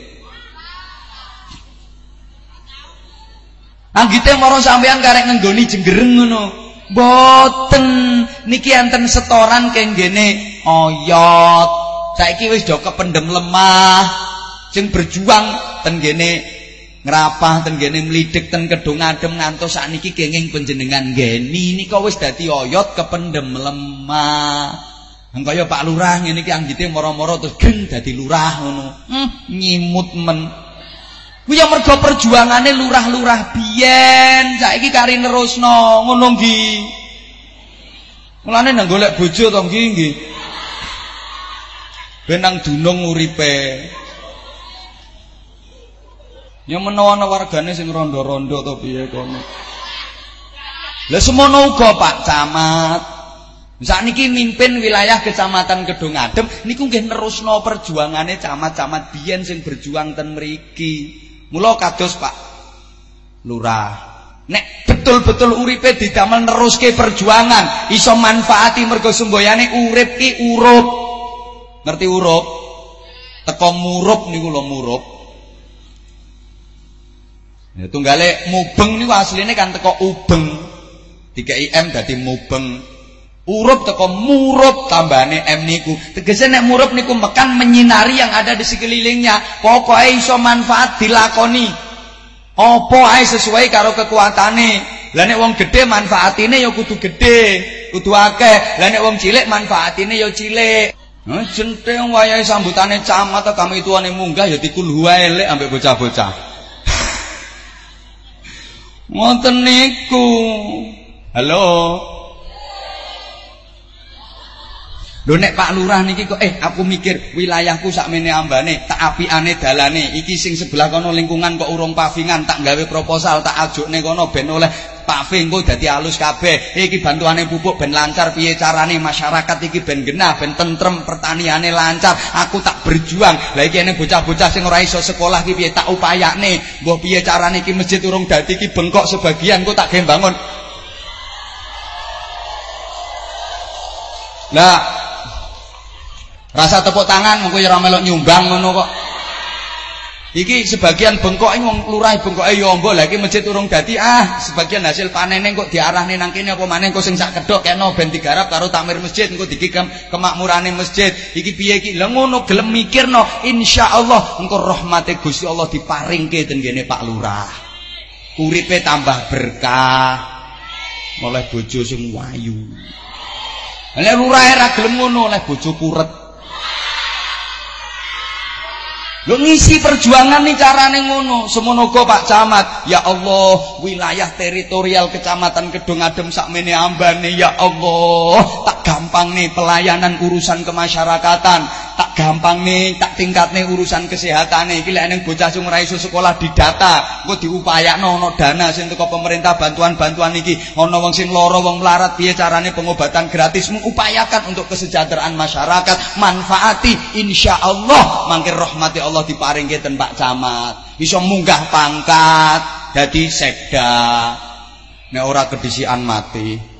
Anggite maro sampean karek ngenggoni jenggereng ngono. Boten niki enten setoran kenggene oyot. Saiki wis do kependem lemah. Sing berjuang ten kene ngrapah ten kene mlidhek ten kedung adem ngantos sakniki kenging panjenengan geni nika wis dadi oyot kependem lemah. Kaya Pak Lurah ngene iki anggite moro-moro terus geng dadi lurah ngono. Hmm, nyimut men. Kuwi ya mergo perjuangane lurah-lurah biyen, saiki kari nerusno ngono nggih. Mulane nang golek bojo to nggih nggih. Ben nang dunung uripe. Ya menawa ana wargane sing rondo-rondo to piye kono. Lah semono uga Pak Camat. Sakniki mimpin wilayah Kecamatan Kedung Adem niku nggih nerusno perjuangane camat-camat biyen sing berjuang ten mriki. Mula kados Pak Lurah. Nek betul-betul uripe didamel neruske perjuangan, iso manfaati mergo semboyane urip ki urup. Ngerti urup? Teko murup niku lho murup. Ya tunggale mubeng niku asline kan teko ubeng. Dikai M dadi mubeng. Urup teko murup tambahane M niku. Tegese nek murup niku mekan menyinari yang ada di sekelilingnya. Pokoke iso manfaat dilakoni. Apa ae sesuai karo kekuatane. Lah nek wong gedhe manfaatine ya kudu gedhe, kudu akeh. Lah nek wong cilik manfaatine ya cilik. Nah, jente wayahe sambutane camat kami tuane munggah ya dikul elek ambek bocah-bocah. Ngoten niku. Halo. Lho nek Pak Lurah niki kok eh aku mikir wilayahku sakmene ambane, tak apiane dalane. Iki sing sebelah kono lingkungan kok urung pavingan, tak gawe proposal, tak ajukne kono ben oleh paving kok dadi alus kabeh. Iki bantuane pupuk ben lancar piye carane masyarakat iki ben genah, ben tentrem pertaniane lancar. Aku tak berjuang. Lah iki ene bocah-bocah sing ora iso sekolah iki piye tak upayane. Mbah piye carane iki masjid urung dadi iki bengkok sebagian kok tak gawe bangun. Lah Rasa tepuk tangan mengko ya ora melok nyumbang ngono kok. Iki sebagian bengkok wong lurah bengkoke ya amba lha iki masjid urung dadi. Ah sebagian hasil panene kok diarahne nang kene apa maneh kok sing sak kedok kena ben digarap karo takmir masjid engko dikikam kemakmurane masjid. Iki piye iki? Lha ngono gelem mikirno insyaallah engko rahmate Gusti Allah diparingke ten kene Pak Lurah. Uripe tambah berkah oleh bojo sing wayu. Lek lurah ora gelem ngono oleh bojo kuret Lho ngisi perjuangan nih carane ngono. Semono Pak Camat. Ya Allah, wilayah teritorial Kecamatan Kedung Adem sakmene ambane ya Allah. Tak gampang nih pelayanan urusan kemasyarakatan. Tak gampang nih tak tingkat nih urusan kesehatan nih kira neng bocah sing ora sekolah didata engko diupayakno ono dana sing teko pemerintah bantuan-bantuan niki ono wong sing lara wong melarat piye carane pengobatan gratis mengupayakan untuk kesejahteraan masyarakat manfaati insyaallah mangke rahmati Allah diparingke ten Pak Camat. Iso munggah pangkat dadi sekda. Nek ora kedisian mati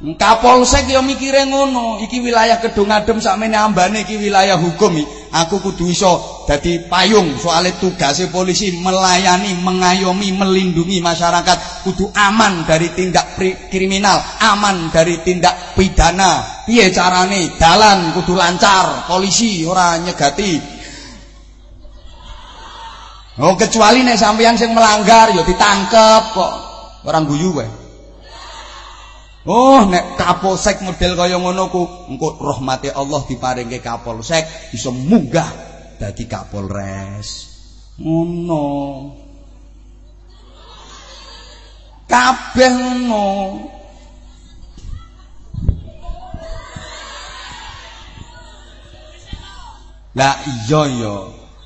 Kapolsek ya mikire ngono, iki wilayah Kedung Adem sakmene ambane iki wilayah hukum Aku kudu iso dadi payung soalnya tugasnya polisi melayani, mengayomi, melindungi masyarakat kudu aman dari tindak kriminal, aman dari tindak pidana. Piye carane? Dalan kudu lancar, polisi ora nyegati. Oh kecuali nek sampeyan sing melanggar ya ditangkep kok. Orang guyu wae. Oh, nek kapolsek model kaya ngono ku, engko rahmate Allah diparingke kapolsek bisa munggah dadi kapolres. Ngono. Kabeh ngono. Lah iya ya.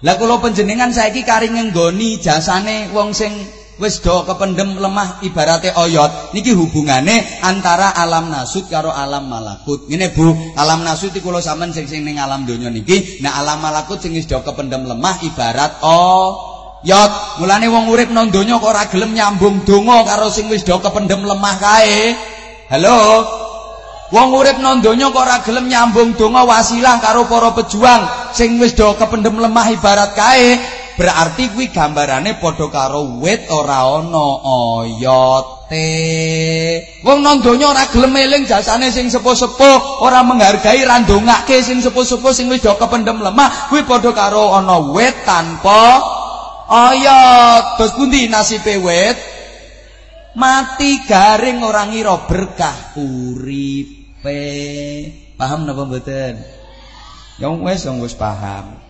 Lah kula panjenengan saiki kari nggoni jasane wong sing wis do kependem lemah ibarate oyot. Niki hubungane antara alam nasut karo alam malakut. Ngene Bu. Alam nasut iki kula sampean sing sing ning alam donya niki. Nah alam malakut sing wis do kependem lemah ibarat oyot. Mulane wong urip nang donya kok ora gelem nyambung donga karo sing wis do kependem lemah kae. Halo? Wong urip nang donya kok ora gelem nyambung donga wasilah karo para pejuang sing wis do kependem lemah ibarat kae Berarti kuwi gambarane padha karo wit ora ana oyote. Wong nang donya ora gelem eling jasane sing sepuh-sepuh, ora menghargai randongake sing sepuh-sepuh sing wis kependem lemah, kuwi padha karo ana wit tanpa oyot. Terus pundi nasibe wit? Mati garing ora ngira berkah uripe. Paham napa mboten? Ya wis, wis paham.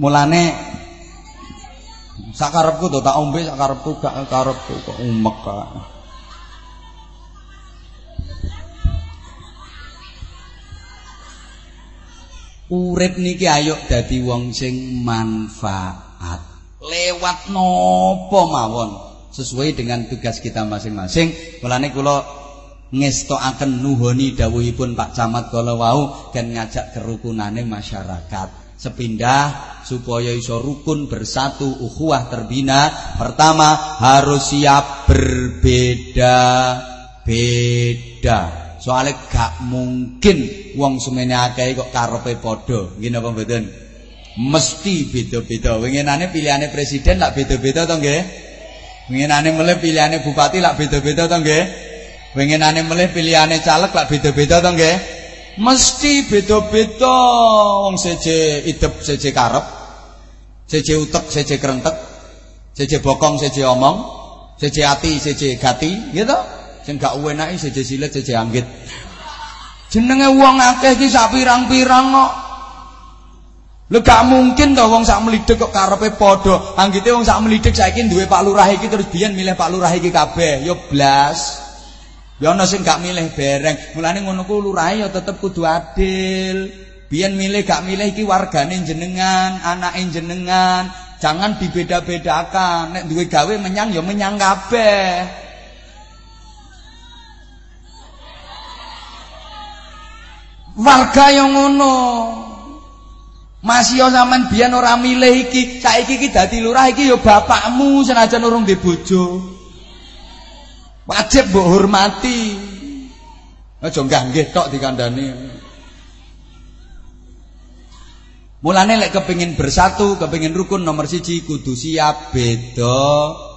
Mulane sakarepku to tak ombe sakarepku gak karepku kok umek kok. Urip niki ayo dadi wong sing manfaat. Lewat nopo mawon sesuai dengan tugas kita masing-masing. Mulane kula ngestokaken nuhoni dawuhipun Pak Camat kala wau dan ngajak kerukunane masyarakat sepindah supaya iso rukun bersatu ukhuwah terbina. Pertama harus siap berbeda beda. Soalnya gak mungkin wong semene akeh kok karepe padha. Nggih napa mboten? Mesti beda-beda. Winginane pilihane presiden lak beda-beda to nggih? Winginane mulih pilihane bupati lak beda-beda to nggih? Winginane mulih pilihane caleg lak beda-beda to nggih Mesti beda-beda wong seje idep seje karep. Seje utek seje krentek. Seje bokong seje omong. Seje ati seje gati, gitu. Sing gak uwenake seje silet seje anggit. Jenenge wong akeh iki sak pirang-pirang kok. Lho gak mungkin to wong sak mlidhek kok karepe padha. Anggite wong sak mlidhek saiki duwe Pak Lurah iki terus biyen milih Pak Lurah iki kabeh. Yo blas. Ya ana sing gak milih bereng. Mulane ngono ku lurahe ya tetep kudu adil. Biyen milih gak milih iki wargane jenengan, anake jenengan. Jangan dibeda-bedakan. Nek duwe gawe menyang ya menyang kabeh. Warga yang ngono. Masih sampean biyen ora milih iki, saiki iki dadi lurah iki ya bapakmu senajan urung di bojo. Wajib mbok hormati. Aja nggih tok dikandani. Mulane lek kepengin bersatu, kepengin rukun nomor siji kudu siap beda-beda.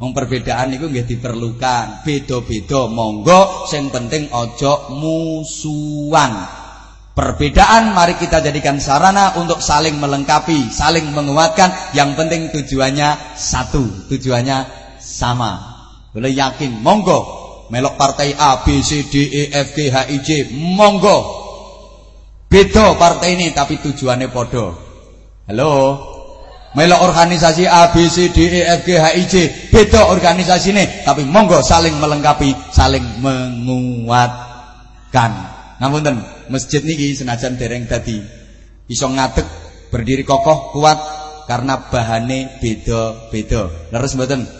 Wong perbedaan niku nggih diperlukan. Beda-beda monggo sing penting aja musuhan. Perbedaan mari kita jadikan sarana untuk saling melengkapi, saling menguatkan. Yang penting tujuannya satu, tujuannya sama. Boleh yakin, monggo. Melok partai A, B, C, D, E, F, G, H, I, J, monggo. Beda partai ini tapi tujuannya podo. Halo. Melok organisasi A B C D E F G H I J beda organisasine tapi monggo saling melengkapi, saling menguatkan. Ngapunten, masjid niki senajan dereng dadi iso ngadeg berdiri kokoh kuat karena bahane beda-beda. Leres mboten?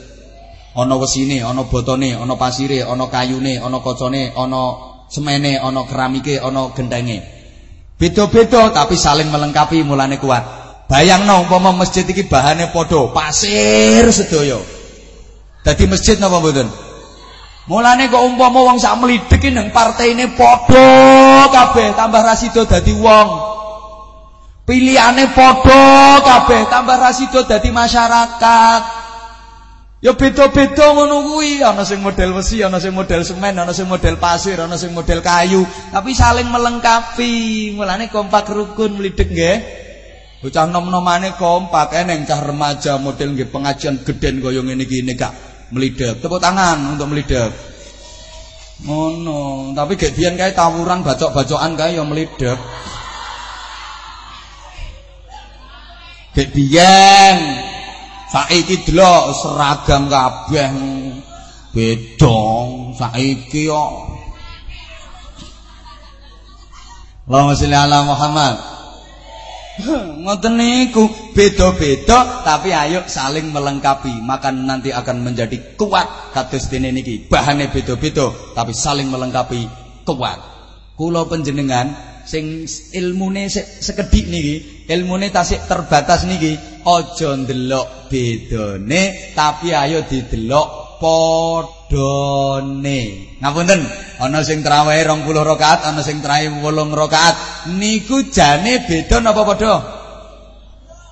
Ana wesine, ana botone, ana pasire, ana kayune, ana kocone, ana semene, ana keramike, ana gentenge. Beda-beda tapi saling melengkapi mulane kuat. Bayangno umpama masjid iki bahane padha, pasir sedaya. Dadi masjid napa mboten? Mulane kok umpama wong sak mlidhek nang partaine padha kabeh, tambah rasido dadi wong. Pilihane padha kabeh, tambah rasido dadi masyarakat. Ya beda-beda ngono kuwi, ana sing model besi, ana sing model semen, ana sing model pasir, ana sing model kayu, tapi saling melengkapi. Mulane kompak rukun mlidhek nggih. Bocah nom-nomane kompak eneng cah remaja model nggih pengajian gedhen kaya ngene iki gak mlidhek. Tepuk tangan untuk mlidhek. Ngono, tapi gek biyen kae tawuran bacok-bacokan kae ya mlidhek. Gek biyen saiki delok seragam kabeh beda saiki yo. Allahumma sholli ala Muhammad. Ngoten niku beda-beda tapi ayo saling melengkapi maka nanti akan menjadi kuat kados dene niki bahane beda-beda tapi saling melengkapi kuat kula panjenengan sing ilmune sekedhik niki ilmune tasik terbatas niki aja ndelok bedane tapi ayo didelok padane. Ngapunten? Ana sing trawehe 20 rakaat ana sing trawehe 8 rakaat. Niku jane beda napa padha?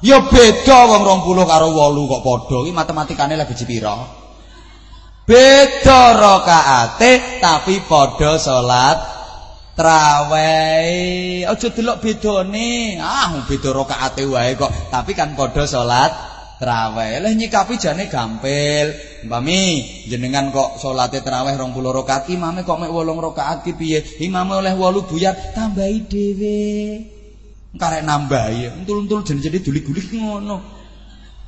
Ya beda wong 20 karo 8 kok padha. Iki matematikane lagi pira beda rakaate tapi padha salat traweh aja delok bedane. Ah beda rakaate wae kok. Tapi kan padha salat traweh lah nyikapi jane gampil. Umpami jenengan kok salate traweh 20 rakaat? Imame kok mek 8 rakaat ki piye? Imame oleh 8 buyar tambahi dhewe. Karek nambahi. Entul-entul jadi duli-duli ngono.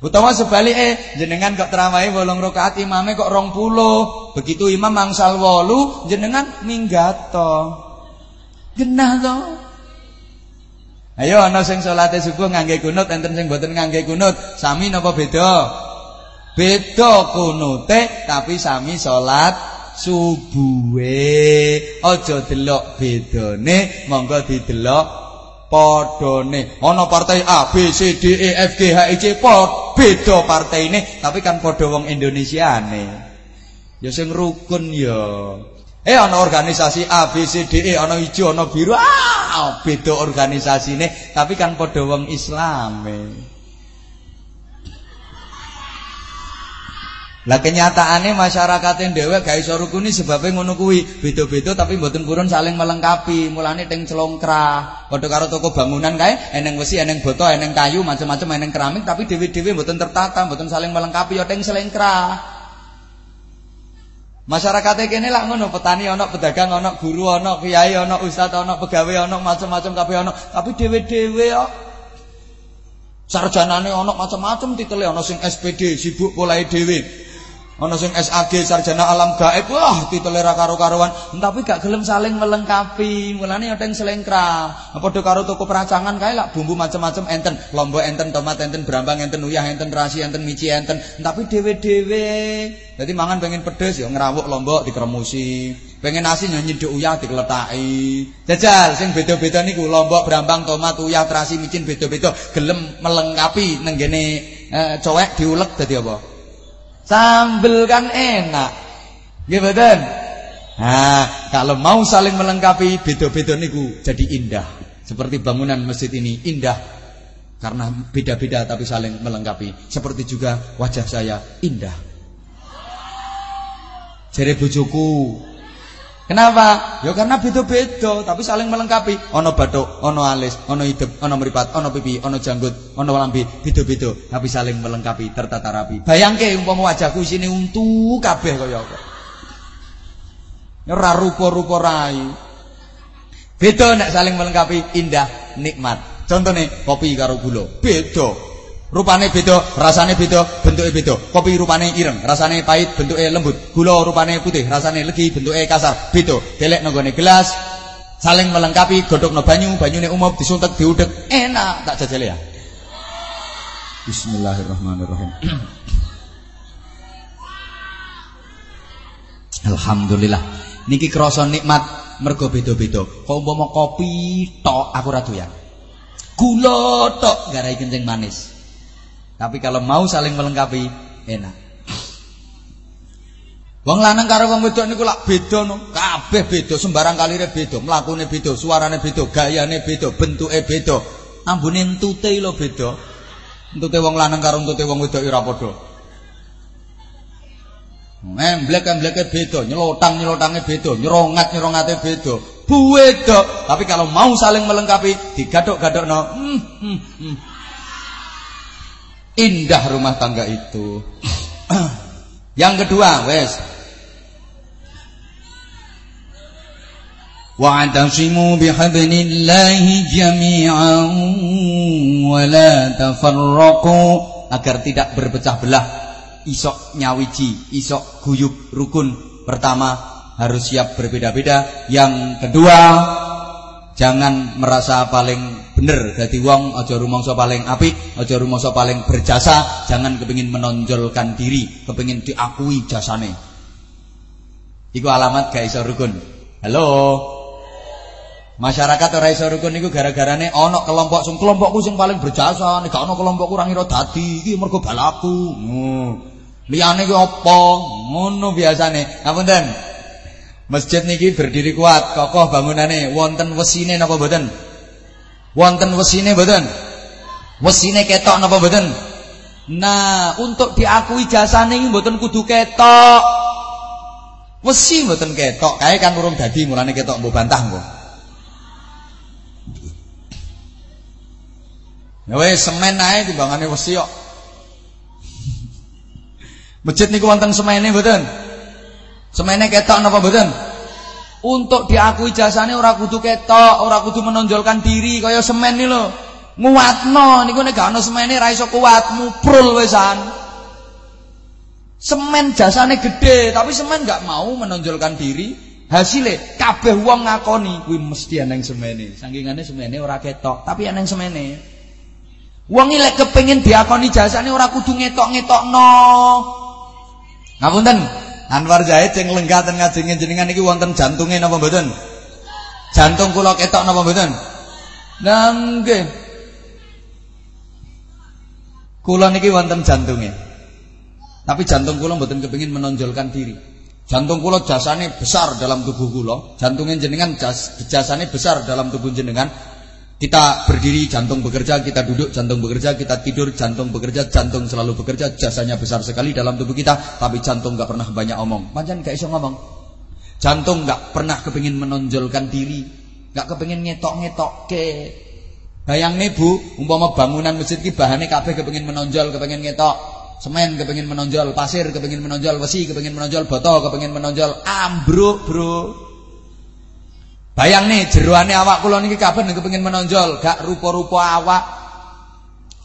Utawa sebalike jenengan kok traweh 8 rakaat imame kok 20 begitu imam mangsal 8 jenengan minggat to genah to Ayo ana sing salate subuh ngangge kunut, enten sing boten ngangge kunut. Sami napa beda? Beda kunute tapi sami salat subuhe. Aja delok bedane, monggo didelok padane. Ana partai A, B, C, D, E, F, G, H, I, J, pod beda partaine tapi kan padha wong Indonesiane. Ya sing rukun ya. Eh ana organisasi A B C D E ana ijo ana biru ah beda organisasine tapi kan padha wong Islame. Lah kenyataane masyarakate dhewe gak iso rukuni sebabe ngono kuwi. Beda-beda tapi mboten purun saling melengkapi. Mulane teng celongkrah. Padha karo toko bangunan kae eneng besi, eneng boto, eneng kayu, macam-macam eneng keramik tapi dhewe-dhewe mboten tertata, mboten saling melengkapi ya teng selengkrah. Masyarakat kene lah ngono, petani ana, pedagang ana, guru ana, kiai ana, ustaz ana, pegawai ana, macam-macam kabeh ana, tapi dhewe-dhewe kok sarjanane ana macam-macam titele ana sing SPD sibuk polahe dhewe. Ana sing SAG sarjana alam gaib, wah titele karo-karuan, tapi gak gelem saling melengkapi. Mulane ada yang selengkrah. Padha karo toko perancangan kae lak bumbu macam-macam enten, lombok enten, tomat enten, brambang enten, uyah enten, rasi enten, mici enten, tapi dhewe-dhewe. Dadi mangan pengen pedes ya ngrawuk lombok dikremusi. Pengen nasi ya nyedhuk uyah dikeletaki. Jajal sing beda-beda niku lombok, brambang, tomat, uyah, terasi, micin beda-beda gelem melengkapi neng gene eh, cowek diulek dadi apa? Sambel kan enak. Nggih mboten? Nah, kalau mau saling melengkapi beda-beda niku jadi indah. Seperti bangunan masjid ini indah karena beda-beda tapi saling melengkapi. Seperti juga wajah saya indah. Jere bojoku Kenapa? Ya karena beda-beda tapi saling melengkapi. Ono bathuk, ono alis, ono idep, ono mripat, ono pipi, ono janggut, ono lambe, beda-beda tapi saling melengkapi, tertata rapi. Bayangke umpama wajahku sini untu kabeh kaya apa. Ora rupa-rupa rai. Beda nek saling melengkapi, indah, nikmat. Contohnya kopi karo gula, beda. Rupane beda, rasane beda, bentuke beda. Kopi rupane ireng, rasane pahit, bentuke lembut. Gula rupane putih, rasane legi, bentuke kasar. Beda. Delek nggone gelas, saling melengkapi, godhokno banyu, banyune umum disuntek, diudek. Enak tak jajal ya. Bismillahirrahmanirrahim. Alhamdulillah. Niki krasa nikmat mergo beda-beda. Kok umpama kopi tok aku ra doyan. Gula tok garai kencing manis. Tapi kalau mau saling melengkapi, enak. Wong lanang karo wong wedok niku lak beda no. Kabeh beda, sembarang kalire beda, mlakune beda, suarane beda, gayane beda, bentuke beda. Ambune entute lho beda. Entute wong lanang karo entute wong wedok ora padha. Emblek-embleke beda, nyelotang-nyelotange beda, nyerongat-nyerongate beda. Beda. Tapi kalau mau saling melengkapi, digadok-gadokno. Hmm, hmm, hmm. Indah rumah tangga itu. Yang kedua, wes. Wa'tasimu bihablillahi jami'an wa la tafarraqu agar tidak berpecah belah. Isok nyawiji, isok guyub rukun. Pertama harus siap berbeda-beda. Yang kedua jangan merasa paling bener. Dadi wong aja rumangsa paling apik aja rumangsa paling berjasa jangan kepingin menonjolkan diri kepingin diakui jasane. Iku alamat gak iso rukun. Halo? Masyarakat ora iso rukun niku gara-garane ana kelompok sing kelompokku sing paling berjasa nek gak ana kelompokku ora ngira dadi iki mergo balaku. Hmm. liyane ki apa? Ngono biasane. Ngapunten Masjid niki berdiri kuat, kokoh bangunane, wonten wesine napa mboten? Wonten wesine mboten? Wesine ketok napa mboten? Nah, untuk diakui jasane iki mboten kudu ketok. Wesi mboten ketok, kae kan urung dadi mulane ketok mbok bantah mbok. Ya wis semen ae timbangane wesi kok. Masjid niku wonten semene mboten? Semene ketok napa mboten? Untuk diakui jasane ora kudu ketok, ora kudu menonjolkan diri kaya semen iki lho. Nguatno niku nek gak ana semene ra iso kuat, muprul wisan. Semen jasane gede, tapi semen gak mau menonjolkan diri. Hasilnya kabeh wong ngakoni kuwi mesti ana semene. Sangkingane semene ora ketok, tapi ana semene. Wong lek kepengin diakoni jasane ora kudu ngetok-ngetokno. Ngapunten. Anwar Zahid sing lenggah ten ngajeng jenengan iki wonten jantunge napa mboten? Jantung kula ketok napa mboten? Lah nggih. Kula niki wonten jantunge. Tapi jantung kula mboten kepengin menonjolkan diri. Jantung kula jasane besar dalam tubuh kula, jantungnya jenengan jas, jasane besar dalam tubuh jenengan, kita berdiri, jantung bekerja, kita duduk, jantung bekerja, kita tidur, jantung bekerja, jantung selalu bekerja, jasanya besar sekali dalam tubuh kita, tapi jantung gak pernah banyak omong. Macam gak iso ngomong. Jantung gak pernah kepingin menonjolkan diri, gak kepingin ngetok-ngetok ke. Bayang nih bu, umpama bangunan masjid ki bahannya kabeh kepingin menonjol, kepingin ngetok. Semen kepingin menonjol, pasir kepingin menonjol, besi kepingin menonjol, botol kepingin menonjol, ambruk bro. Bayang nih jeruane awak kula niki kabeh kepengin menonjol, gak rupa-rupa awak.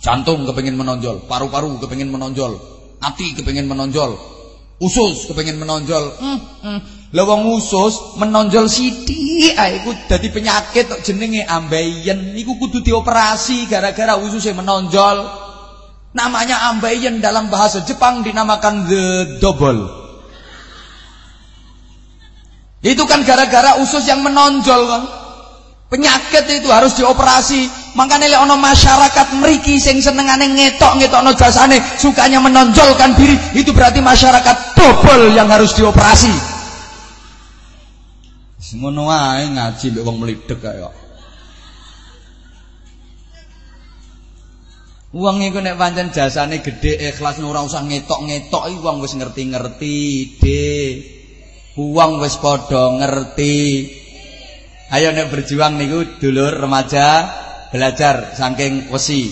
Jantung kepengin menonjol, paru-paru kepengin menonjol, hati kepengin menonjol, usus kepengin menonjol. Hmm, hmm. Usus menonjol sithik ae iku dadi penyakit kok jenenge ambeien. Niku kudu dioperasi gara-gara ususnya menonjol. Namanya ambeien dalam bahasa Jepang dinamakan the double. Itu kan gara-gara usus yang menonjol kan. Penyakit itu harus dioperasi. Makanya lek ono masyarakat mriki sing senengane ngetok-ngetokno jasane, sukanya menonjolkan diri, itu berarti masyarakat double yang harus dioperasi. Ngono wae ngaji mbek wong mlidhek kaya. Wong iku nek pancen jasane gedhe ikhlas ora usah ngetok-ngetok iki wong wis ngerti-ngerti, Dik. Uang wis padha ngerti. Ayo nek berjuang niku dulur remaja belajar saking wesi.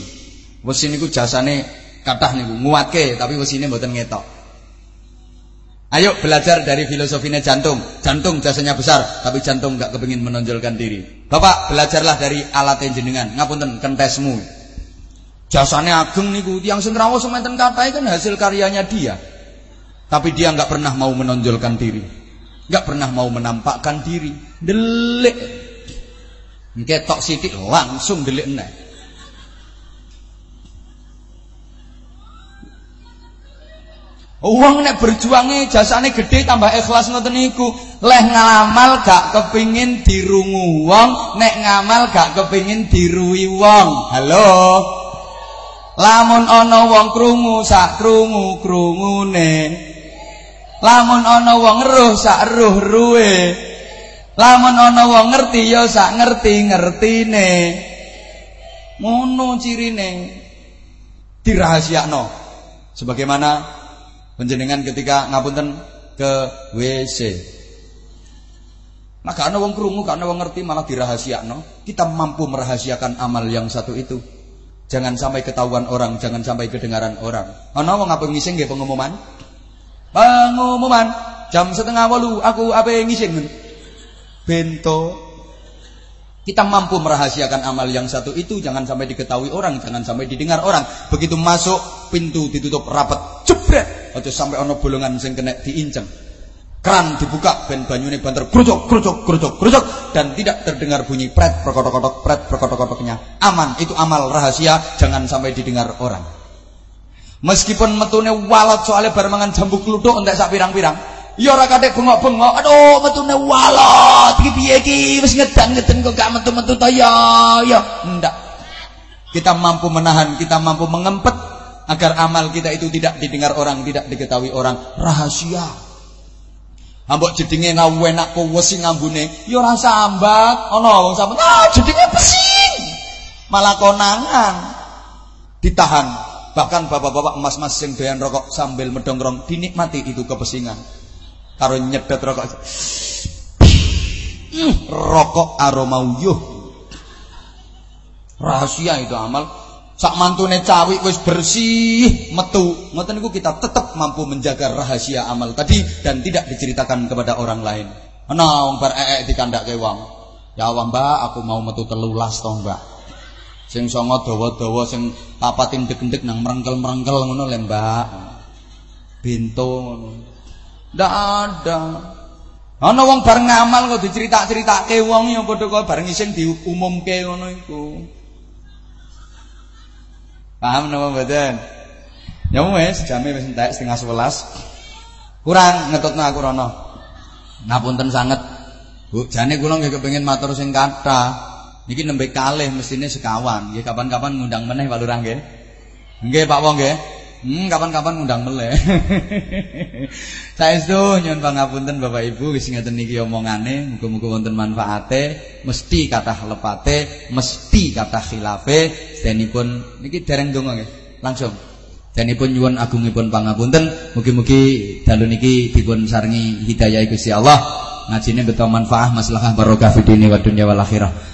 Wesi niku jasane kathah niku nguatke tapi wesine mboten ngetok. Ayo belajar dari filosofinya jantung. Jantung jasanya besar tapi jantung enggak kepengin menonjolkan diri. Bapak belajarlah dari alat jenengan. Ngapunten kentesmu. Jasane ageng niku tiang sing rawuh sementen kathah kan hasil karyanya dia. Tapi dia nggak pernah mau menonjolkan diri. Nggak pernah mau menampakkan diri. Delik. Ketok sithik langsung delik nek. Uang nek berjuangnya jasane gede tambah ikhlas ngoten niku. Leh ngamal gak kepingin dirungu wong, nek ngamal gak kepingin diruwi wong. Halo. Lamun ana wong krungu sak krungu krungune. Lamun ana wong eruh sak eruh ruwe. Lamun ana wong ngerti ya sak ngerti ngertine. Ngono cirine. Dirahasiakno. Sebagaimana Penjenengan ketika ngapunten ke WC. Nah karena wong krungu, karena wong ngerti malah dirahasiakno. Kita mampu merahasiakan amal yang satu itu. Jangan sampai ketahuan orang, jangan sampai kedengaran orang. Ana wong apa ngising nggih pengumuman? Pengumuman jam setengah walu aku apa ngising? Bento kita mampu merahasiakan amal yang satu itu jangan sampai diketahui orang, jangan sampai didengar orang. Begitu masuk pintu ditutup rapat, jebret. Aja sampai ono bolongan sing kena diinceng. Keran dibuka ben banyune banter grujok grujok grujok grujok dan tidak terdengar bunyi pret perkotok-kotok pret perkotok-kotoknya. Aman, itu amal rahasia jangan sampai didengar orang. Meskipun metune walot soalnya bar mangan jambu kluthuk entek sak pirang-pirang, Ya ora katik bengok-bengok. Aduh, metune walot. Iki piye iki? Wis ngedan-ngeden kok gak metu-metu ta ya. Ya, ndak. Kita mampu menahan, kita mampu mengempet agar amal kita itu tidak didengar orang, tidak diketahui orang. Rahasia. Ambok jedinge ngawenak kok wesi ngambune, ya ora sambat. Ana wong sambat, ah jedinge pesing. Malah konangan. Ditahan. Bahkan bapak-bapak emas-emas sing doyan rokok sambil medongkrong dinikmati itu kepesingan karo nyedot rokok. rokok aroma uyuh. Rahasia itu amal. Sak mantune cawi wis bersih, metu. Ngoten niku kita tetap mampu menjaga rahasia amal tadi dan tidak diceritakan kepada orang lain. Ana wong bar eek dikandhake wong. Ya Allah, Mbak, aku mau metu telulas to, Mbak. Sing songo dawa-dawa sing papatin deg-deg nang merengkel-merengkel ngono le, Mbak. Bento ngono. Ndak ada. Ana wong bar ngamal kok dicerita-ceritake wong ya padha kok bareng ising diumumke ngono iku. Paham napa mboten? Ya wis jame wis entek setengah 11. Kurang ngetutno aku rono. Ngapunten sanget. Bu, jane kula nggih kepengin matur sing kathah. Niki nembe kalih mestine sekawan. Nggih kapan-kapan ngundang meneh Pak Lurah nggih. Nggih Pak Wong nggih. Hmm, kapan-kapan ngundang meleh. Saestu nyuwun pangapunten Bapak Ibu wis ngeten niki omongane, muga-muga wonten manfaate, mesti kathah lepate, mesti kathah khilafe. Sedenipun niki dereng donga nggih. Langsung. Sedenipun nyuwun agungipun pangapunten, mugi-mugi dalu niki dipun sarengi hidayah Gusti Allah. Ngajine beto manfaat maslahah barokah fid dunya wa dunya wal akhirah.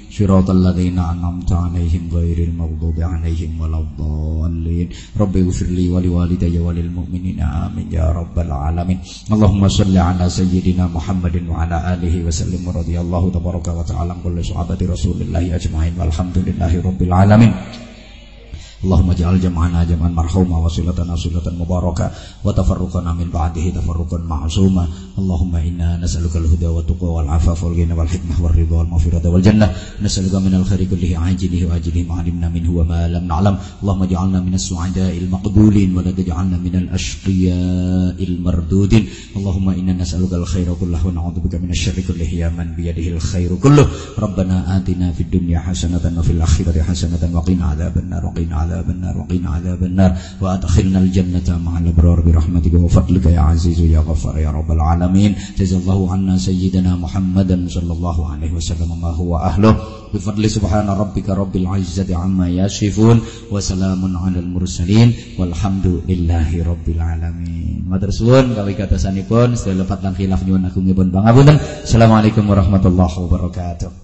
صراط الذين أنعمت عليهم غير المغضوب عليهم ولا الضالين. رب اغفر لي ولوالدي وللمؤمنين. آمين يا رب العالمين. اللهم صل على سيدنا محمد وعلى آله وسلم. ورضي الله تبارك وتعالى كل صحابة رسول الله أجمعين. والحمد لله رب العالمين. Allahumma ja'al jam'ana jam'an marhuma wa silatana silatan mubaraka wa tafarruqana min ba'dihi tafarruqan ma'suma Allahumma inna nas'aluka al-huda wa tuqa wal afafa wal ghina wal hikmah wal ridha wal maghfirata wal jannah. Nas'aluka min al-khairi kullihi ajilihi wa ajilihi ma 'alimna minhu ma lam na'lam. Allahumma ja'alna min as-su'ada'il maqbulin wa la taj'alna min al-ashqiya'il mardudin. Allahumma inna nas'aluka al-khaira kullahu wa na'udzu bika min asy-syarri kullihi ya man bi al-khairu kulluh. Rabbana atina fid dunya hasanatan wa fil akhirati hasanatan wa qina 'adzabannar wa qina عذاب النار وقنا عذاب النار وأدخلنا الجنة مع الأبرار برحمتك وفضلك يا عزيز يا غفار يا رب العالمين جزا الله عنا سيدنا محمدا صلى الله عليه وسلم ما هو أهله بفضل سبحان ربك رب العزة عما يصفون وسلام على المرسلين والحمد لله رب العالمين Matur suwun kawi katasanipun sedaya lepat lan khilaf nyuwun agungipun pangapunten. Assalamualaikum warahmatullahi wabarakatuh.